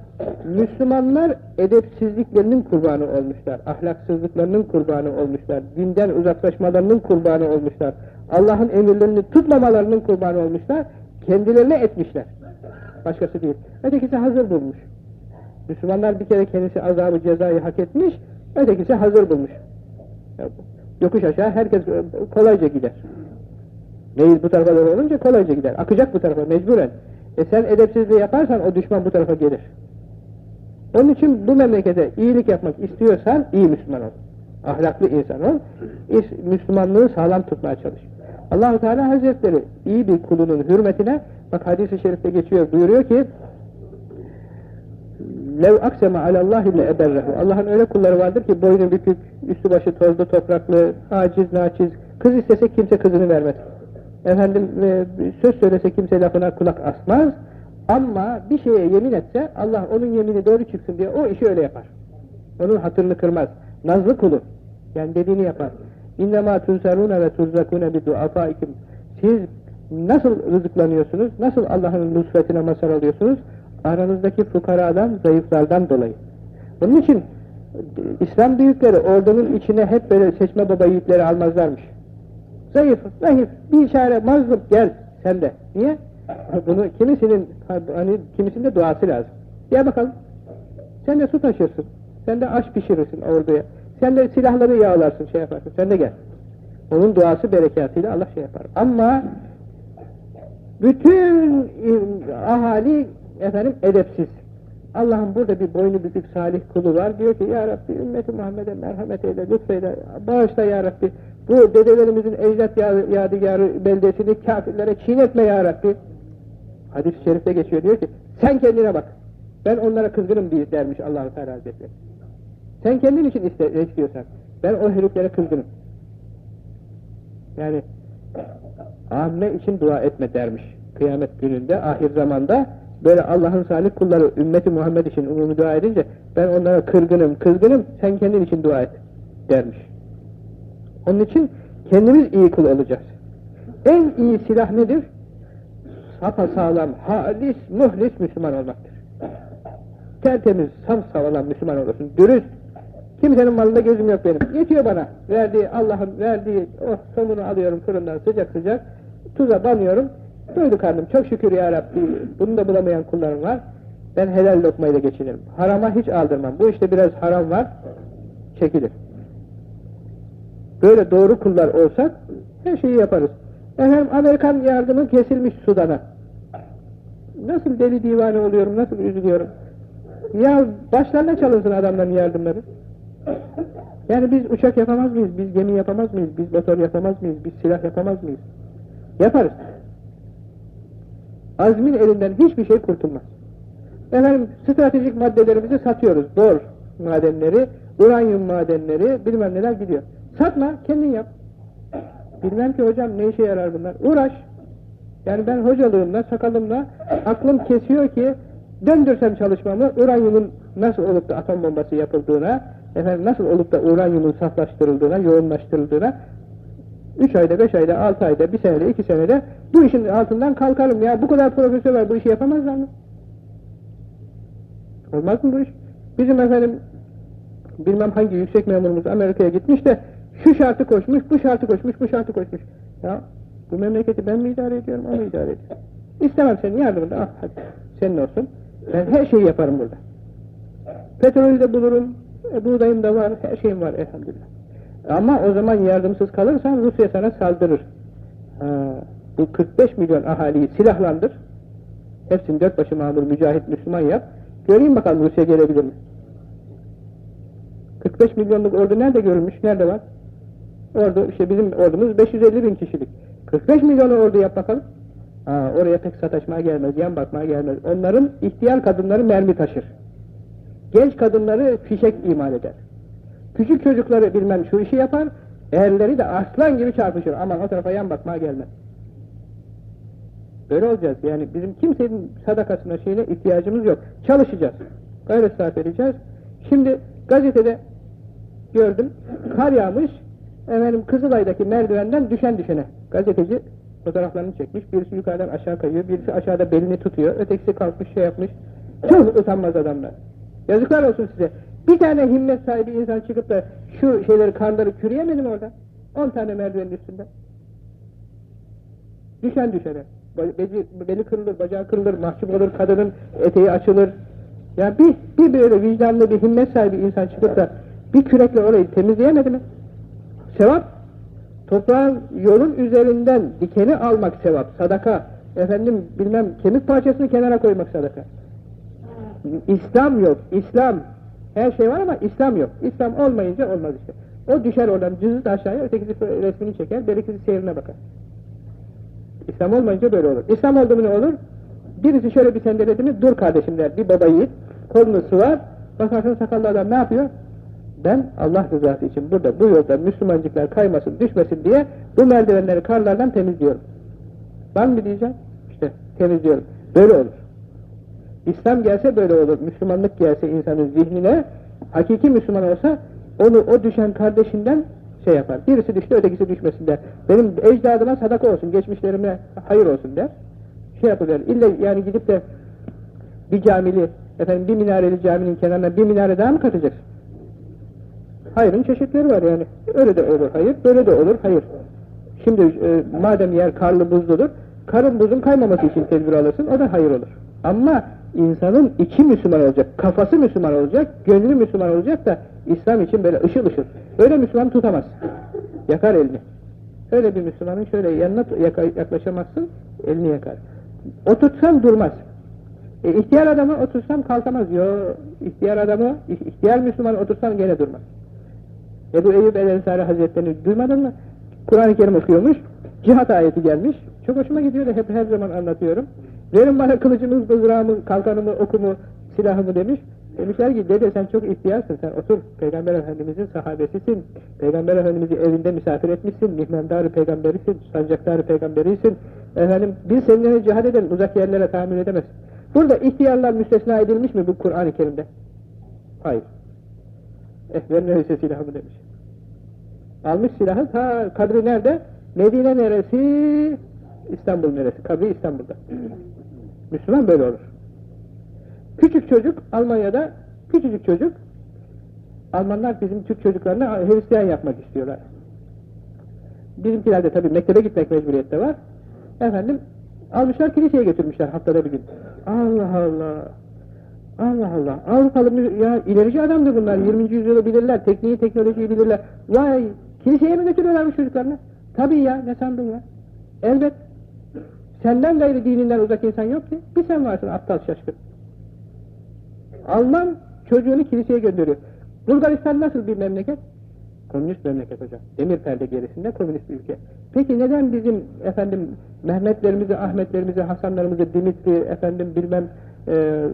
Müslümanlar edepsizliklerinin kurbanı olmuşlar. Ahlaksızlıklarının kurbanı olmuşlar. Dinden uzaklaşmalarının kurbanı olmuşlar. Allah'ın emirlerini tutmamalarının kurbanı olmuşlar. Kendilerine etmişler. Başkası değil. Ötekisi hazır bulmuş. Müslümanlar bir kere kendisi azabı cezayı hak etmiş, ötekisi hazır bulmuş. Yokuş aşağı herkes kolayca gider. Meyil bu tarafa doğru olunca kolayca gider. Akacak bu tarafa mecburen. E sen edepsizliği yaparsan o düşman bu tarafa gelir. Onun için bu memlekete iyilik yapmak istiyorsan iyi Müslüman ol. Ahlaklı insan ol. Müslümanlığı sağlam tutmaya çalış. Allahu Teala Hazretleri iyi bir kulunun hürmetine bak hadis-i şerifte geçiyor buyuruyor ki lev aksema alallahi le eberrehu Allah'ın öyle kulları vardır ki boynu bükük, üstü başı tozlu, topraklı, aciz, naçiz kız istese kimse kızını vermez. Efendim e, söz söylese kimse lafına kulak asmaz ama bir şeye yemin etse Allah onun yemini doğru çıksın diye o işi öyle yapar. Onun hatırını kırmaz. Nazlı kulu. Yani dediğini yapar. İnnemâ tunsarûne ve turzakûne bi duafâikim. Siz nasıl rızıklanıyorsunuz? Nasıl Allah'ın nusretine mazhar alıyorsunuz? Aranızdaki fukaradan, zayıflardan dolayı. Onun için İslam büyükleri ordunun içine hep böyle seçme baba yiğitleri almazlarmış. Zayıf, zayıf, bir işare, mazlum, gel sen de. Niye? Bunu kimisinin, hani kimisinde duası lazım. Gel bakalım. Sen de su taşırsın. Sen de aş pişirirsin orduya. Sen de silahları yağlarsın, şey yaparsın. Sen de gel. Onun duası berekatıyla Allah şey yapar. Ama bütün ahali efendim edepsiz. Allah'ın burada bir boynu bükük salih kulu var. Diyor ki Ya Rabbi ümmeti Muhammed'e merhamet eyle, lütfeyle, bağışla Ya Rabbi. Bu dedelerimizin ecdat yadigarı beldesini kafirlere çiğnetme Ya Rabbi. Hadis-i şerifte geçiyor diyor ki sen kendine bak. Ben onlara kızgınım diye dermiş Allah-u. Sen kendin için iste, istiyorsan. Ben o heriflere kızgınım. Yani amme için dua etme dermiş. Kıyamet gününde, ahir zamanda böyle Allah'ın salih kulları ümmeti Muhammed için umumi dua edince ben onlara kırgınım, kızgınım sen kendin için dua et dermiş. Onun için kendimiz iyi kul olacağız. En iyi silah nedir? Sapa sağlam, halis, muhlis Müslüman olmaktır. Tertemiz, sağlam Müslüman olursun, dürüst. Kimsenin malında gözüm yok benim. Yetiyor bana. Verdiği, Allah'ın verdiği, oh sonunu alıyorum fırından sıcak sıcak. Tuza banıyorum. Doydu karnım. Çok şükür ya Rabbi. Bunu da bulamayan kullarım var. Ben helal lokmayla geçinirim. Harama hiç aldırmam. Bu işte biraz haram var. Çekilir. Böyle doğru kullar olsak her şeyi yaparız. Efendim Amerikan yardımı kesilmiş Sudan'a. Nasıl deli divane oluyorum, nasıl üzülüyorum. Ya başlarına çalınsın adamların yardımları. Yani biz uçak yapamaz mıyız, biz gemi yapamaz mıyız, biz motor yapamaz mıyız, biz silah yapamaz mıyız? Yaparız. Azmin elinden hiçbir şey kurtulmaz. Efendim stratejik maddelerimizi satıyoruz. Bor madenleri, uranyum madenleri, bilmem neler gidiyor. Satma, kendin yap. Bilmem ki hocam ne işe yarar bunlar. Uğraş. Yani ben hocalığımla, sakalımla aklım kesiyor ki döndürsem çalışmamı uranyumun nasıl olup da atom bombası yapıldığına, efendim nasıl olup da uranyumun saflaştırıldığına, yoğunlaştırıldığına 3 ayda, 5 ayda, 6 ayda, 1 senede, 2 senede bu işin altından kalkarım ya. Bu kadar profesör var, bu işi yapamazlar mı? Olmaz mı bu iş? Bizim efendim bilmem hangi yüksek memurumuz Amerika'ya gitmiş de şu şartı koşmuş, bu şartı koşmuş, bu şartı koşmuş. Ya bu memleketi ben mi idare ediyorum, o mu idare ediyor? İstemem senin yardımını, ah hadi senin olsun. Ben her şeyi yaparım burada. Petrolü de bulurum, e, buğdayım da var, her şeyim var elhamdülillah. Ama o zaman yardımsız kalırsan Rusya sana saldırır. Ha, bu 45 milyon ahaliyi silahlandır. Hepsini dört başı mamur, mücahit, Müslüman yap. Göreyim bakalım Rusya gelebilir mi? 45 milyonluk ordu nerede görülmüş, nerede var? Ordu, işte bizim ordumuz 550 bin kişilik. 45 milyonu ordu yap bakalım. Ha, oraya pek sataşmaya gelmez, yan bakmaya gelmez. Onların ihtiyar kadınları mermi taşır. Genç kadınları fişek imal eder. Küçük çocukları bilmem şu işi yapar, erleri de aslan gibi çarpışır. Aman o tarafa yan bakmaya gelmez. Böyle olacağız. Yani bizim kimsenin sadakasına şeyine ihtiyacımız yok. Çalışacağız. Gayret sarf edeceğiz. Şimdi gazetede gördüm, kar yağmış, efendim Kızılay'daki merdivenden düşen düşene. Gazeteci fotoğraflarını çekmiş, birisi yukarıdan aşağı kayıyor, birisi aşağıda belini tutuyor, ötekisi kalkmış şey yapmış. Çok utanmaz adamlar. Yazıklar olsun size. Bir tane himmet sahibi insan çıkıp da şu şeyleri, karları kürüyemedi mi orada? On tane merdivenin üstünde. Düşen düşene. Beli, beli kırılır, bacağı kırılır, mahcup olur, kadının eteği açılır. Yani bir, bir böyle vicdanlı bir himmet sahibi insan çıkıp da bir kürekle orayı temizleyemedi mi? Sevap. Toprağın yolun üzerinden dikeni almak sevap, sadaka. Efendim bilmem kemik parçasını kenara koymak sadaka. İslam yok, İslam. Her şey var ama İslam yok. İslam olmayınca olmaz işte. O düşer oradan cızıt aşağıya, ötekisi resmini çeker, berikisi seyrine bakar. İslam olmayınca böyle olur. İslam oldu mu ne olur? Birisi şöyle bir sendeledi mi, dur kardeşim der, bir baba yiğit, kolunu sıvar, bakarsın sakallı adam ne yapıyor? Ben Allah rızası için burada, bu yolda Müslümancıklar kaymasın, düşmesin diye bu merdivenleri karlardan temizliyorum. Ben mi diyeceğim? İşte temizliyorum. Böyle olur. İslam gelse böyle olur. Müslümanlık gelse insanın zihnine, hakiki Müslüman olsa onu o düşen kardeşinden şey yapar. Birisi düştü, ötekisi düşmesin der. Benim ecdadıma sadaka olsun, geçmişlerime hayır olsun der. Şey yapıyor. İlle yani gidip de bir camili, efendim bir minareli caminin kenarına bir minare daha mı katacaksın? Hayırın çeşitleri var yani. Öyle de olur hayır, böyle de olur hayır. Şimdi e, madem yer karlı buzludur, karın buzun kaymaması için tedbir alırsın, o da hayır olur. Ama insanın içi Müslüman olacak, kafası Müslüman olacak, gönlü Müslüman olacak da İslam için böyle ışıl ışıl. Öyle Müslüman tutamaz. Yakar elini. Öyle bir Müslümanın şöyle yanına yaklaşamazsın, elini yakar. O tutsan durmaz. E, ihtiyar adamı otursam kalkamaz. Yo, ihtiyar adamı, ihtiyar Müslüman otursam gene durmaz. Ebu Eyyub el-Ensari Hazretlerini duymadın mı? Kur'an-ı Kerim okuyormuş, cihat ayeti gelmiş. Çok hoşuma gidiyor da hep her zaman anlatıyorum. Verin bana kılıcımı, mızrağımı, kalkanımı, okumu, silahımı demiş. Demişler ki dede sen çok ihtiyarsın, sen otur. Peygamber Efendimizin sahabesisin. Peygamber Efendimiz'i evinde misafir etmişsin. Mihmendarı peygamberisin, sancaktarı peygamberisin. Efendim biz seninle cihad edelim, uzak yerlere tahammül edemez. Burada ihtiyarlar müstesna edilmiş mi bu Kur'an-ı Kerim'de? Hayır. Eh ver neresi silahımı demiş. Almış silahı, ta kadri nerede? Medine neresi? İstanbul neresi? Kabri İstanbul'da. Müslüman böyle olur. Küçük çocuk Almanya'da küçücük çocuk Almanlar bizim Türk çocuklarına Hristiyan yapmak istiyorlar. Bizimkilerde tabii mektebe gitmek mecburiyette var. Efendim almışlar kiliseye götürmüşler haftada bir gün. Allah Allah. Allah Allah. Avrupalı ya ilerici adamdır bunlar. 20. yüzyılı bilirler. Tekniği, teknolojiyi bilirler. Vay kiliseye mi götürüyorlarmış çocuklarını? Tabii ya ne sandın ya? Elbet. Senden gayrı dininden uzak insan yok ki. Bir sen varsın aptal şaşkın. Alman çocuğunu kiliseye gönderiyor. Bulgaristan nasıl bir memleket? Komünist memleket hocam. Demir perde gerisinde komünist bir ülke. Peki neden bizim efendim Mehmetlerimizi, Ahmetlerimizi, Hasanlarımızı, Dimitri, efendim bilmem e,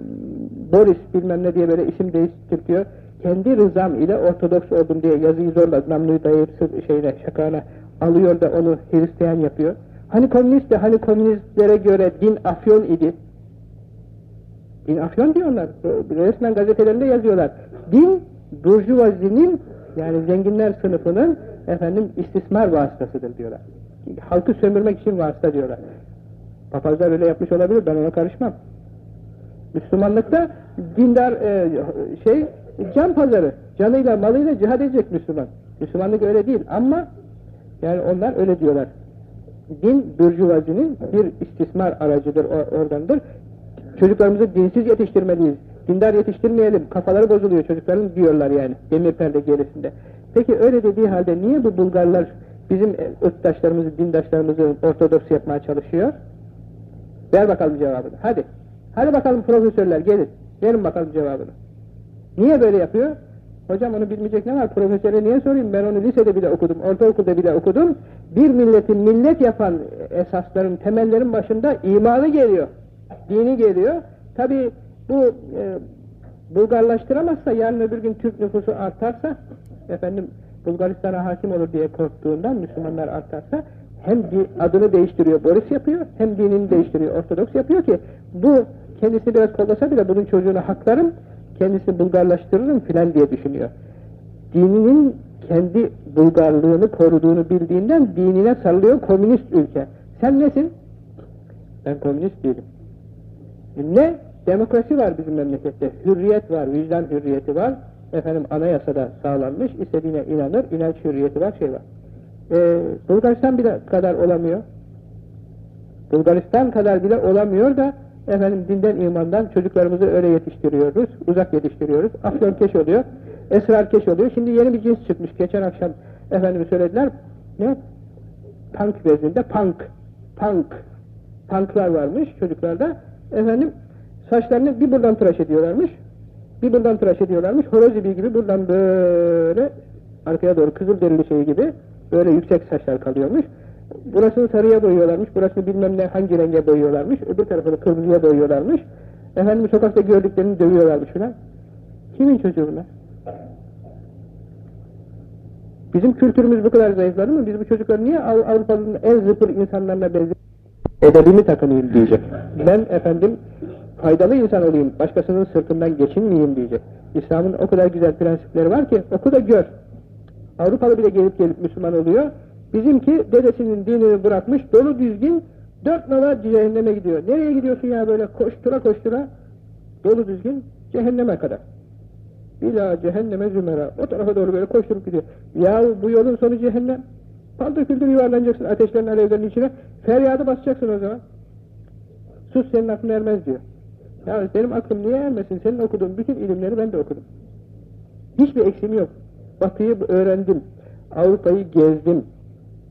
Boris bilmem ne diye böyle isim değiştirtiyor. Kendi rızam ile Ortodoks oldum diye yazıyı zorla namluyu dayayıp şeyine, şakana alıyor da onu Hristiyan yapıyor. Hani komünist de, hani komünistlere göre din afyon idi. Din afyon diyorlar. Resmen gazetelerinde yazıyorlar. Din, burjuvazinin yani zenginler sınıfının efendim istismar vasıtasıdır diyorlar. Halkı sömürmek için vasıta diyorlar. Papazlar öyle yapmış olabilir, ben ona karışmam. Müslümanlıkta dindar e, şey, can pazarı, canıyla malıyla cihad edecek Müslüman. Müslümanlık öyle değil ama yani onlar öyle diyorlar. Din, bürjuvazinin bir istismar aracıdır, organdır. Çocuklarımızı dinsiz yetiştirmeliyiz. Dindar yetiştirmeyelim, kafaları bozuluyor çocukların diyorlar yani demir perde gerisinde. Peki öyle dediği halde niye bu Bulgarlar bizim ırktaşlarımızı, dindaşlarımızı Ortodoks yapmaya çalışıyor? Ver bakalım cevabını. Hadi. Hadi bakalım profesörler gelin. Verin bakalım cevabını. Niye böyle yapıyor? Hocam onu bilmeyecek ne var? Profesöre niye sorayım? Ben onu lisede bile okudum, ortaokulda bile okudum. Bir milletin millet yapan esasların, temellerin başında imanı geliyor. Dini geliyor. Tabi bu e, Bulgarlaştıramazsa, yarın öbür gün Türk nüfusu artarsa, efendim Bulgaristan'a hakim olur diye korktuğundan Müslümanlar artarsa, hem adını değiştiriyor, Boris yapıyor, hem dinini değiştiriyor, Ortodoks yapıyor ki, bu kendisi biraz kollasa bile bunun çocuğuna haklarım, kendisini Bulgarlaştırırım filan diye düşünüyor. Dininin kendi Bulgarlığını koruduğunu bildiğinden dinine sarılıyor komünist ülke. Sen nesin? Ben komünist değilim. Ne? Demokrasi var bizim memlekette. Hürriyet var, vicdan hürriyeti var. Efendim anayasada sağlanmış, istediğine inanır, inanç hürriyeti var, şey var. Ee, Bulgaristan bile kadar olamıyor. Bulgaristan kadar bile olamıyor da efendim dinden imandan çocuklarımızı öyle yetiştiriyoruz, uzak yetiştiriyoruz. Afyon keş oluyor, esrar keş oluyor. Şimdi yeni bir cins çıkmış. Geçen akşam efendim söylediler. Ne? Punk bezinde punk. Punk. Punklar varmış çocuklarda. Efendim saçlarını bir buradan tıraş ediyorlarmış. Bir buradan tıraş ediyorlarmış. Horoz gibi buradan böyle arkaya doğru kızıl derili şey gibi böyle yüksek saçlar kalıyormuş. Burasını sarıya boyuyorlarmış, burasını bilmem ne hangi renge boyuyorlarmış, öbür tarafını kırmızıya boyuyorlarmış. Efendim sokakta gördüklerini dövüyorlarmış filan. Kimin çocuğu bunlar? Bizim kültürümüz bu kadar zayıfladı mı? Biz bu çocukları niye Avrupa'nın en zıpır insanlarına benziyor? Edebimi takınayım diyecek. Ben efendim faydalı insan olayım, başkasının sırtından geçinmeyeyim diyecek. İslam'ın o kadar güzel prensipleri var ki oku da gör. Avrupalı bile gelip gelip Müslüman oluyor. Bizimki dedesinin dinini bırakmış, dolu düzgün, dört nala cehenneme gidiyor. Nereye gidiyorsun ya böyle koştura koştura? Dolu düzgün, cehenneme kadar. Bila cehenneme zümera. O tarafa doğru böyle koşturup gidiyor. Ya bu yolun sonu cehennem. Paldır küldür yuvarlanacaksın ateşlerin alevlerin içine. Feryadı basacaksın o zaman. Sus senin aklın ermez diyor. Ya benim aklım niye ermesin? Senin okuduğun bütün ilimleri ben de okudum. Hiçbir eksiğim yok. Batı'yı öğrendim. Avrupa'yı gezdim.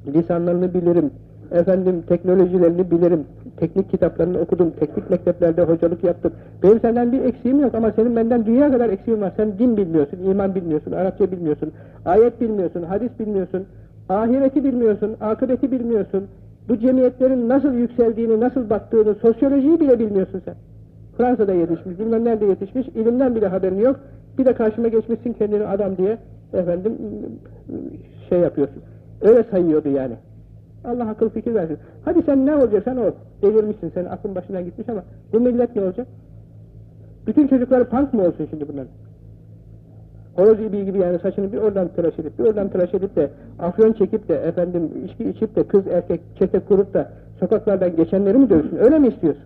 Lisanlarını bilirim. Efendim teknolojilerini bilirim. Teknik kitaplarını okudum. Teknik mekteplerde hocalık yaptım. Benim senden bir eksiğim yok ama senin benden dünya kadar eksiğin var. Sen din bilmiyorsun, iman bilmiyorsun, Arapça bilmiyorsun, ayet bilmiyorsun, hadis bilmiyorsun, ahireti bilmiyorsun, akıbeti bilmiyorsun. Bu cemiyetlerin nasıl yükseldiğini, nasıl battığını, sosyolojiyi bile bilmiyorsun sen. Fransa'da yetişmiş, bilmem nerede yetişmiş, ilimden bile haberin yok. Bir de karşıma geçmişsin kendini adam diye efendim şey yapıyorsun. Öyle sayıyordu yani. Allah akıl fikir versin. Hadi sen ne olacaksan ol. Delirmişsin, senin aklın başından gitmiş ama bu millet ne olacak? Bütün çocukları punk mı olsun şimdi bunların? Horoz ibiği gibi yani saçını bir oradan tıraş edip, bir oradan tıraş edip de afyon çekip de efendim içki içip de kız erkek çete kurup da sokaklardan geçenleri mi dövsün? Öyle mi istiyorsun?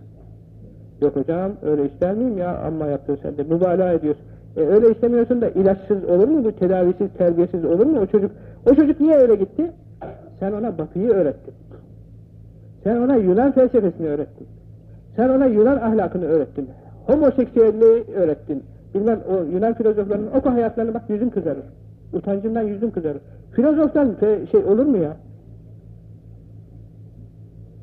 Yok hocam öyle ister miyim ya amma yaptın sen de mübalağa ediyorsun. E, öyle istemiyorsun da ilaçsız olur mu bu tedavisiz terbiyesiz olur mu o çocuk? O çocuk niye öyle gitti? Sen ona batıyı öğrettin. Sen ona Yunan felsefesini öğrettin. Sen ona Yunan ahlakını öğrettin. Homoseksüelliği öğrettin. Bilmem o Yunan filozoflarının oku hayatlarına bak yüzün kızarır. Utancından yüzün kızarır. Filozoftan şey olur mu ya?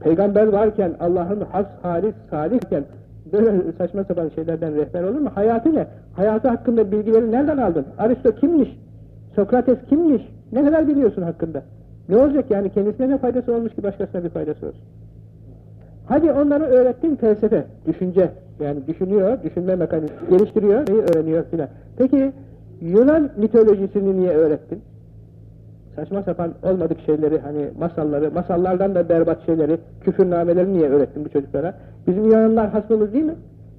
Peygamber varken, Allah'ın has, halis, salihken böyle saçma sapan şeylerden rehber olur mu? Hayatı ne? Hayatı hakkında bilgileri nereden aldın? Aristo kimmiş? Sokrates kimmiş? Ne kadar biliyorsun hakkında? Ne olacak yani? Kendisine ne faydası olmuş ki başkasına bir faydası olsun? Hadi onları öğrettin felsefe, düşünce. Yani düşünüyor, düşünme mekanizması geliştiriyor, neyi öğreniyor filan. Peki Yunan mitolojisini niye öğrettin? Saçma sapan olmadık şeyleri, hani masalları, masallardan da berbat şeyleri, küfürnameleri niye öğrettin bu çocuklara? Bizim Yunanlar hasmımız değil mi?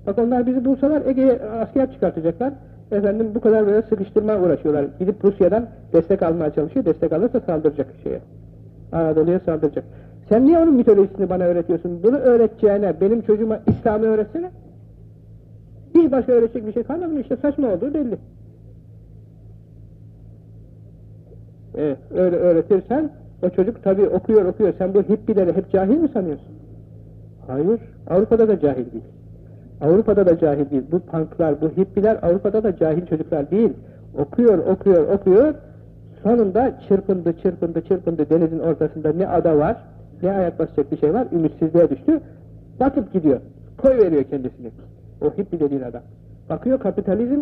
Bak onlar bizi bulsalar Ege'ye asker çıkartacaklar. Efendim bu kadar böyle sıkıştırma uğraşıyorlar. Gidip Rusya'dan destek almaya çalışıyor. Destek alırsa saldıracak şeye. Anadolu'ya saldıracak. Sen niye onun mitolojisini bana öğretiyorsun? Bunu öğreteceğine benim çocuğuma İslam'ı öğretsene. Hiç başka öğretecek bir şey kalmadı mı? İşte saçma olduğu belli. Evet, öyle öğretirsen o çocuk tabii okuyor okuyor. Sen bu hippileri hep cahil mi sanıyorsun? Hayır. Avrupa'da da cahil değil. Avrupa'da da cahil değil. Bu punklar, bu hippiler Avrupa'da da cahil çocuklar değil. Okuyor, okuyor, okuyor. Sonunda çırpındı, çırpındı, çırpındı. Denizin ortasında ne ada var, ne ayak basacak bir şey var. Ümitsizliğe düştü. Batıp gidiyor. Koy veriyor kendisini. O hippi dediğin adam. Bakıyor kapitalizm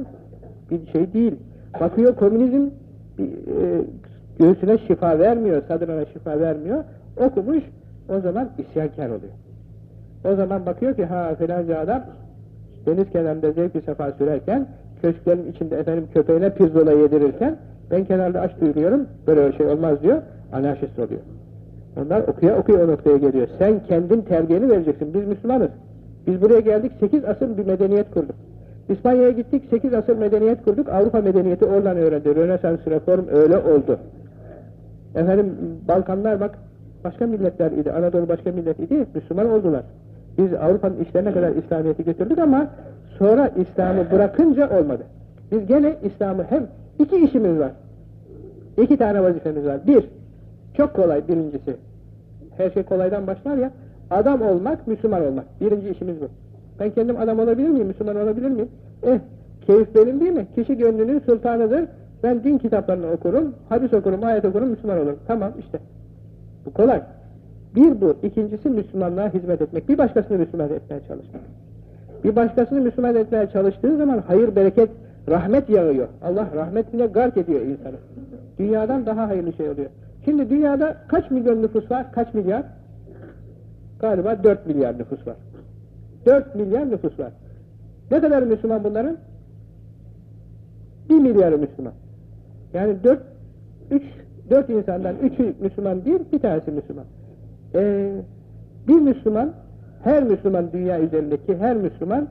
bir şey değil. Bakıyor komünizm bir, e, göğsüne şifa vermiyor, sadrına şifa vermiyor. Okumuş, o zaman isyankar oluyor. O zaman bakıyor ki ha filanca adam deniz kenarında zevk sefa sürerken köşklerin içinde efendim köpeğine pirzola yedirirken ben kenarda aç duyuruyorum böyle şey olmaz diyor anarşist oluyor. Onlar okuya okuya o noktaya geliyor. Sen kendin terbiyeni vereceksin. Biz Müslümanız. Biz buraya geldik 8 asır bir medeniyet kurduk. İspanya'ya gittik 8 asır medeniyet kurduk. Avrupa medeniyeti oradan öğrendi. Rönesans reform öyle oldu. Efendim Balkanlar bak başka milletler idi. Anadolu başka millet idi. Müslüman oldular. Biz Avrupa'nın işlerine kadar İslamiyet'i götürdük ama sonra İslam'ı bırakınca olmadı. Biz gene İslam'ı hem iki işimiz var. İki tane vazifemiz var. Bir, çok kolay birincisi. Her şey kolaydan başlar ya. Adam olmak, Müslüman olmak. Birinci işimiz bu. Ben kendim adam olabilir miyim, Müslüman olabilir miyim? Eh, keyif benim değil mi? Kişi gönlünün sultanıdır. Ben din kitaplarını okurum, hadis okurum, ayet okurum, Müslüman olurum. Tamam işte. Bu kolay. Bir bu. ikincisi Müslümanlığa hizmet etmek. Bir başkasını Müslüman etmeye çalışmak. Bir başkasını Müslüman etmeye çalıştığı zaman hayır, bereket, rahmet yağıyor. Allah rahmetine gark ediyor insanı. Dünyadan daha hayırlı şey oluyor. Şimdi dünyada kaç milyon nüfus var? Kaç milyar? Galiba 4 milyar nüfus var. 4 milyar nüfus var. Ne kadar Müslüman bunların? 1 milyarı Müslüman. Yani 4 3 4 insandan 3'ü Müslüman değil, bir tanesi Müslüman. Ee, bir Müslüman, her Müslüman dünya üzerindeki her Müslüman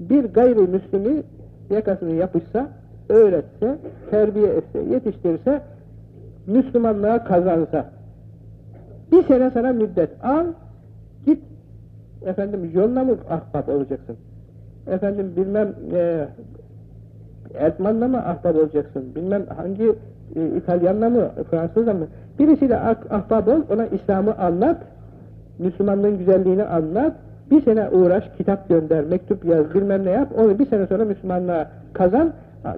bir gayrimüslimi yakasını yapışsa, öğretse, terbiye etse, yetiştirirse, Müslümanlığa kazansa, bir sene sana müddet. Al, git, efendim yoluna mı ahbap olacaksın? Efendim bilmem e, Ertman'la mı ahbap olacaksın? Bilmem hangi e, İtalyanla mı, Fransızla mı? Birisiyle ah, ahbap ol, ona İslam'ı anlat, Müslümanlığın güzelliğini anlat, bir sene uğraş, kitap gönder, mektup yaz, bilmem ne yap, onu bir sene sonra Müslümanlığa kazan,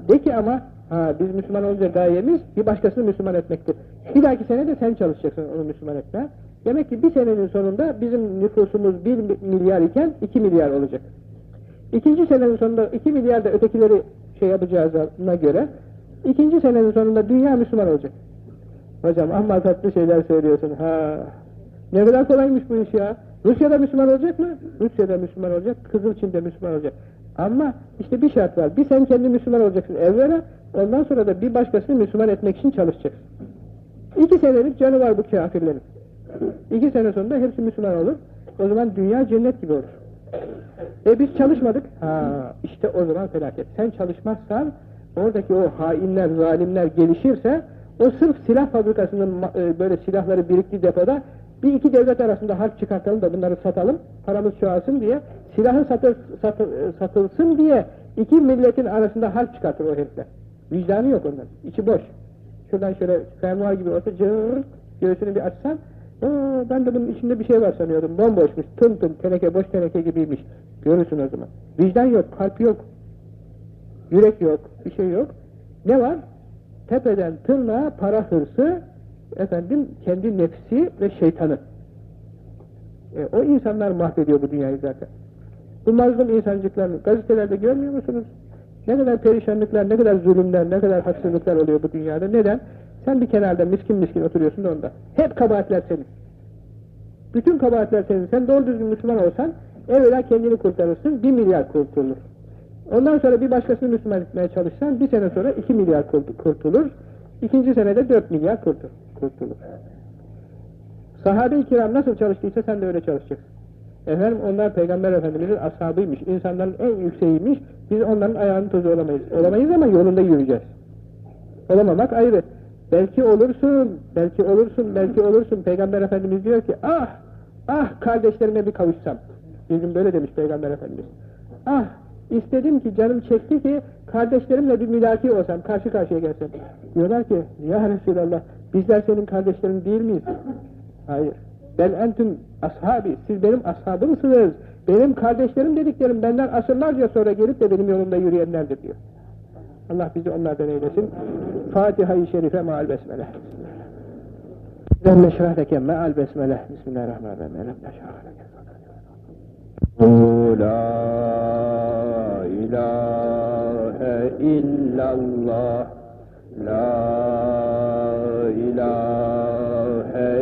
de ki ama ha, biz Müslüman olunca gayemiz bir başkasını Müslüman etmektir. Bir dahaki sene de sen çalışacaksın onu Müslüman etme. Demek ki bir senenin sonunda bizim nüfusumuz 1 milyar iken 2 milyar olacak. İkinci senenin sonunda 2 milyar da ötekileri şey yapacağına göre ikinci senenin sonunda dünya Müslüman olacak. Hocam amma tatlı şeyler söylüyorsun. Ha, ne kadar kolaymış bu iş ya. Rusya'da Müslüman olacak mı? Rusya'da Müslüman olacak, Kızılçin'de Müslüman olacak. Ama işte bir şart var. Bir sen kendi Müslüman olacaksın evvela, ondan sonra da bir başkasını Müslüman etmek için çalışacaksın. İki senelik canı var bu kafirlerin. İki sene sonunda hepsi Müslüman olur. O zaman dünya cennet gibi olur. E biz çalışmadık. Ha, işte o zaman felaket. Sen çalışmazsan oradaki o hainler, zalimler gelişirse o sırf silah fabrikasının e, böyle silahları biriktiği depoda bir iki devlet arasında harp çıkartalım da bunları satalım, paramız çoğalsın diye, silahı satır, satır, e, satılsın diye iki milletin arasında harp çıkartır o herifler. Vicdanı yok onların, içi boş. Şuradan şöyle fermuar gibi olsa cırr, göğsünü bir açsan, ben de bunun içinde bir şey var sanıyordum, bomboşmuş, tım boş teneke gibiymiş. Görürsün o. Vicdan yok, kalp yok, yürek yok, bir şey yok. Ne var? Tepeden tırnağa para hırsı, efendim kendi nefsi ve şeytanı. E, o insanlar mahvediyor bu dünyayı zaten. Bu mazlum insancıklarını gazetelerde görmüyor musunuz? Ne kadar perişanlıklar, ne kadar zulümler, ne kadar haksızlıklar oluyor bu dünyada. Neden? Sen bir kenarda miskin miskin oturuyorsun da onda. Hep kabahatler senin. Bütün kabahatler senin. Sen doğru düzgün Müslüman olsan evvela kendini kurtarırsın, bir milyar kurtulur. Ondan sonra bir başkasını Müslüman etmeye çalışsan bir sene sonra iki milyar kurtulur. İkinci senede dört milyar kurtulur. Sahabe-i kiram nasıl çalıştıysa sen de öyle çalışacaksın. Efendim onlar Peygamber Efendimiz'in ashabıymış, insanların en yükseğiymiş, biz onların ayağının tozu olamayız. Olamayız ama yolunda yürüyeceğiz. Olamamak ayrı. Belki olursun, belki olursun, belki olursun. Peygamber Efendimiz diyor ki, ah, ah kardeşlerime bir kavuşsam. Bir gün böyle demiş Peygamber Efendimiz. Ah, istedim ki, canım çekti ki, kardeşlerimle bir mülaki olsam, karşı karşıya gelsem. Diyorlar ki, ya Resulallah, bizler senin kardeşlerin değil miyiz? Hayır. Ben entüm ashabi, siz benim ashabımsınız. Benim kardeşlerim dediklerim benden asırlarca sonra gelip de benim yolumda yürüyenlerdir diyor. Allah bizi onlardan eylesin. Fatiha-i Şerife meal besmele. Lemme şehreke meal besmele. Bismillahirrahmanirrahim. Lemme şehreke. La ilahe illallah La ilahe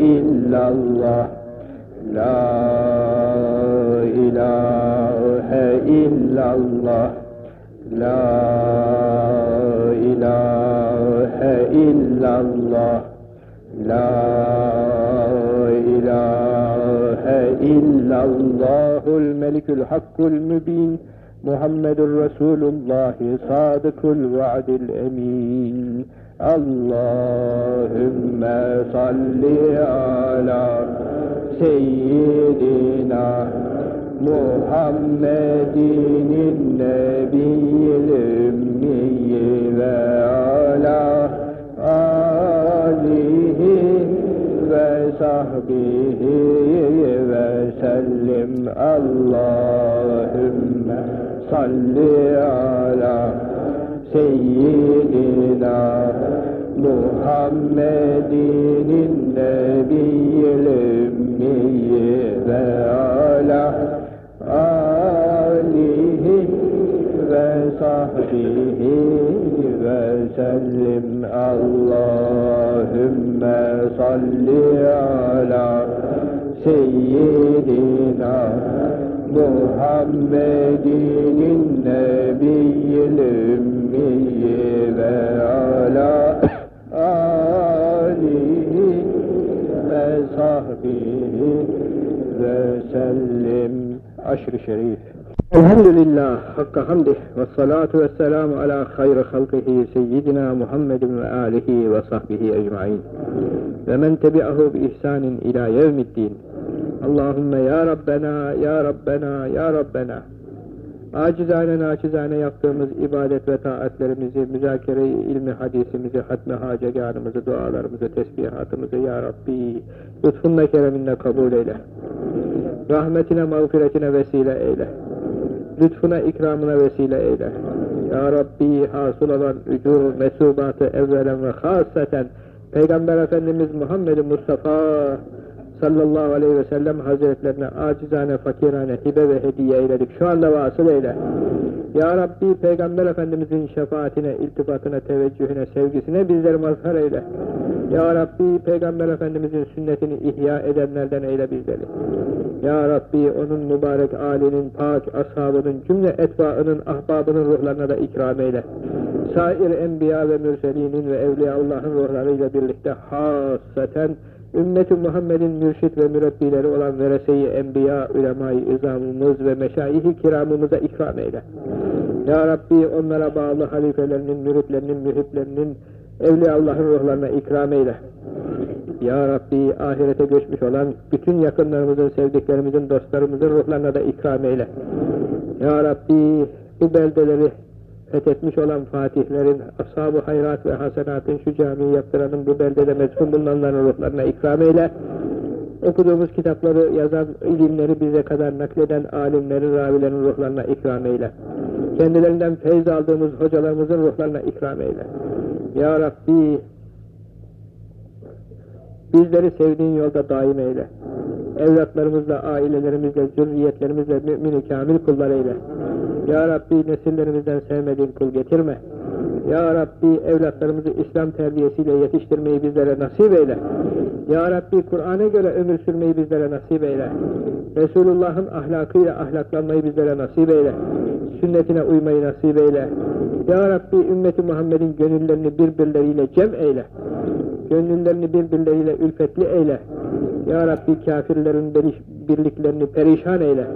illallah. La ilahe illallah. La ilahe illallah. La ilahe illallahul melikül hakkul mübin. Muhammedur Resulullah sadıkul vaadil emin Allahümme salli ala seyyidina Muhammedin nebiyyil ümmiyyi ve ala alihi ve sahbihi ve sellim. Allahümme salli ala seyyidina Muhammedin nebiyyil ümmiyyi ve ala alihi ve sahbihi ve sellim. Allahümme salli ala seyyidina Muhammedin nebiyyil ve sellim aşr-ı şerif Elhamdülillah, hakka hamdih ve salatu ve selamu ala hayri halkihi seyyidina Muhammedin ve alihi ve sahbihi ecmain. Ve men tebi'ahu bi ihsanin ila yevmiddin. Allahümme ya Rabbena, ya Rabbena, ya Rabbena. Acizane naçizane yaptığımız ibadet ve taatlerimizi, müzakere-i ilmi hadisimizi, hatme haceganımızı, dualarımızı, tesbihatımızı Ya Rabbi lütfunla kereminle kabul eyle. Rahmetine, mağfiretine vesile eyle. Lütfuna, ikramına vesile eyle. Ya Rabbi hasıl olan ücur, mesubatı evvelen ve haseten Peygamber Efendimiz Muhammed Mustafa sallallahu aleyhi ve sellem hazretlerine acizane, fakirane, hibe ve hediye eyledik. Şu anda vasıl eyle. Ya Rabbi Peygamber Efendimizin şefaatine, iltifatına, teveccühüne, sevgisine bizleri mazhar eyle. Ya Rabbi Peygamber Efendimizin sünnetini ihya edenlerden eyle bizleri. Ya Rabbi onun mübarek alinin, pak ashabının, cümle etbaının, ahbabının ruhlarına da ikram eyle. Sair enbiya ve mürselinin ve evliyaullahın ruhlarıyla birlikte hasaten ümmeti Muhammed'in mürşit ve mürebbileri olan verese-i enbiya, ulema-i izamımız ve meşayih-i kiramımıza ikram eyle. Ya Rabbi onlara bağlı halifelerinin, müritlerinin, mühiplerinin, Evliya Allah'ın ruhlarına ikram eyle. Ya Rabbi ahirete göçmüş olan bütün yakınlarımızın, sevdiklerimizin, dostlarımızın ruhlarına da ikram eyle. Ya Rabbi bu beldeleri fethetmiş olan fatihlerin, ashab-ı hayrat ve hasenatın şu camiyi yaptıranın bu beldede mezhun bulunanların ruhlarına ikram eyle. Okuduğumuz kitapları yazan, ilimleri bize kadar nakleden alimlerin, ravilerin ruhlarına ikram eyle. Kendilerinden feyz aldığımız hocalarımızın ruhlarına ikram eyle. Ya Rabbi bizleri sevdiğin yolda daim eyle. Evlatlarımızla, ailelerimizle, zürriyetlerimizle mümin kamil kullar eyle. Ya Rabbi nesillerimizden sevmediğin kul getirme. Ya Rabbi evlatlarımızı İslam terbiyesiyle yetiştirmeyi bizlere nasip eyle. Ya Rabbi Kur'an'a göre ömür sürmeyi bizlere nasip eyle. Resulullah'ın ahlakıyla ahlaklanmayı bizlere nasip eyle. Sünnetine uymayı nasip eyle. Ya Rabbi ümmeti Muhammed'in gönüllerini birbirleriyle cem eyle. Gönüllerini birbirleriyle ülfetli eyle. Ya Rabbi kafirlerin birliklerini perişan eyle.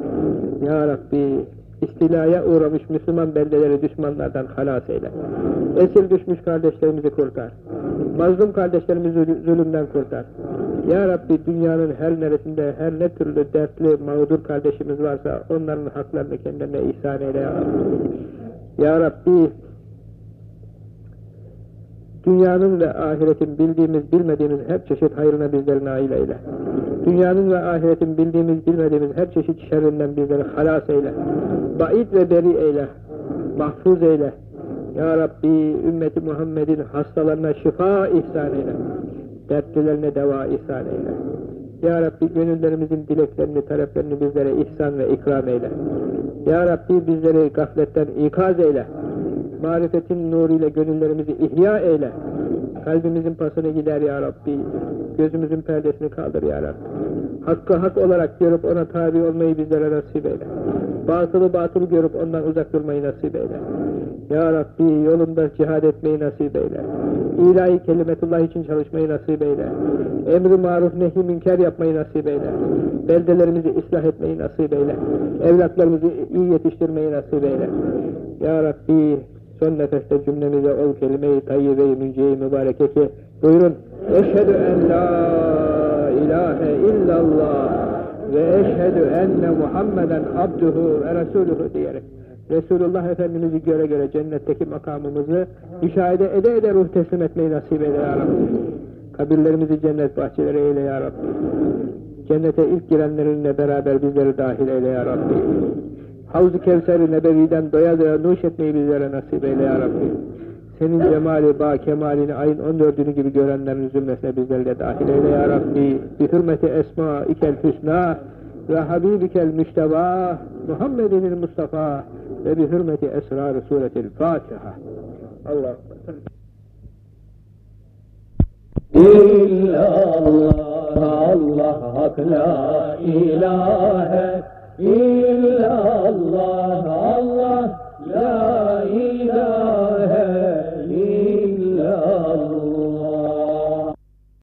Ya Rabbi istilaya uğramış Müslüman beldeleri düşmanlardan halas eyle. Esir düşmüş kardeşlerimizi kurtar. Mazlum kardeşlerimizi zulümden kurtar. Ya Rabbi dünyanın her neresinde her ne türlü dertli, mağdur kardeşimiz varsa onların haklarını kendilerine ihsan eyle ya Rabbi. Ya Rabbi Dünyanın ve ahiretin bildiğimiz, bilmediğimiz her çeşit hayrına bizleri nail eyle. Dünyanın ve ahiretin bildiğimiz, bilmediğimiz her çeşit şerrinden bizleri halas eyle. Ba'id ve beri eyle. Mahfuz eyle. Ya Rabbi ümmeti Muhammed'in hastalarına şifa ihsan eyle. Dertlilerine deva ihsan eyle. Ya Rabbi gönüllerimizin dileklerini, taleplerini bizlere ihsan ve ikram eyle. Ya Rabbi bizleri gafletten ikaz eyle marifetin nuruyla gönüllerimizi ihya eyle. Kalbimizin pasını gider ya Rabbi. Gözümüzün perdesini kaldır ya Rabbi. Hakkı hak olarak görüp ona tabi olmayı bizlere nasip eyle. Batılı batıl görüp ondan uzak durmayı nasip eyle. Ya Rabbi yolunda cihad etmeyi nasip eyle. İlahi kelimetullah için çalışmayı nasip eyle. Emri maruf nehi münker yapmayı nasip eyle. Beldelerimizi ıslah etmeyi nasip eyle. Evlatlarımızı iyi yetiştirmeyi nasip eyle. Ya Rabbi son nefeste cümlemize ol kelime-i tayyibe-i mübareke ki buyurun eşhedü en la ilahe illallah ve eşhedü enne Muhammeden abduhu ve resuluhu diyerek Resulullah Efendimiz'i göre göre cennetteki makamımızı müşahede ede ede ruh teslim etmeyi nasip eyle ya Rabbi. Kabirlerimizi cennet bahçeleri eyle ya Rabbi. Cennete ilk girenlerinle beraber bizleri dahil eyle ya Rabbi. Havz-ı Kevser-i Nebevi'den doya doya nuş etmeyi bizlere nasip eyle ya Rabbi. Senin cemali, ba kemalini ayın 14'ünü gibi görenlerin zümresine bizleri de dahil eyle ya Rabbi. Bi hürmeti esma ikel hüsna ve habibikel müşteba Muhammedinil Mustafa ve bi hürmeti esrar suretil Fatiha. Allah İllallah Allah hak illallah Allah la ilahe illallah.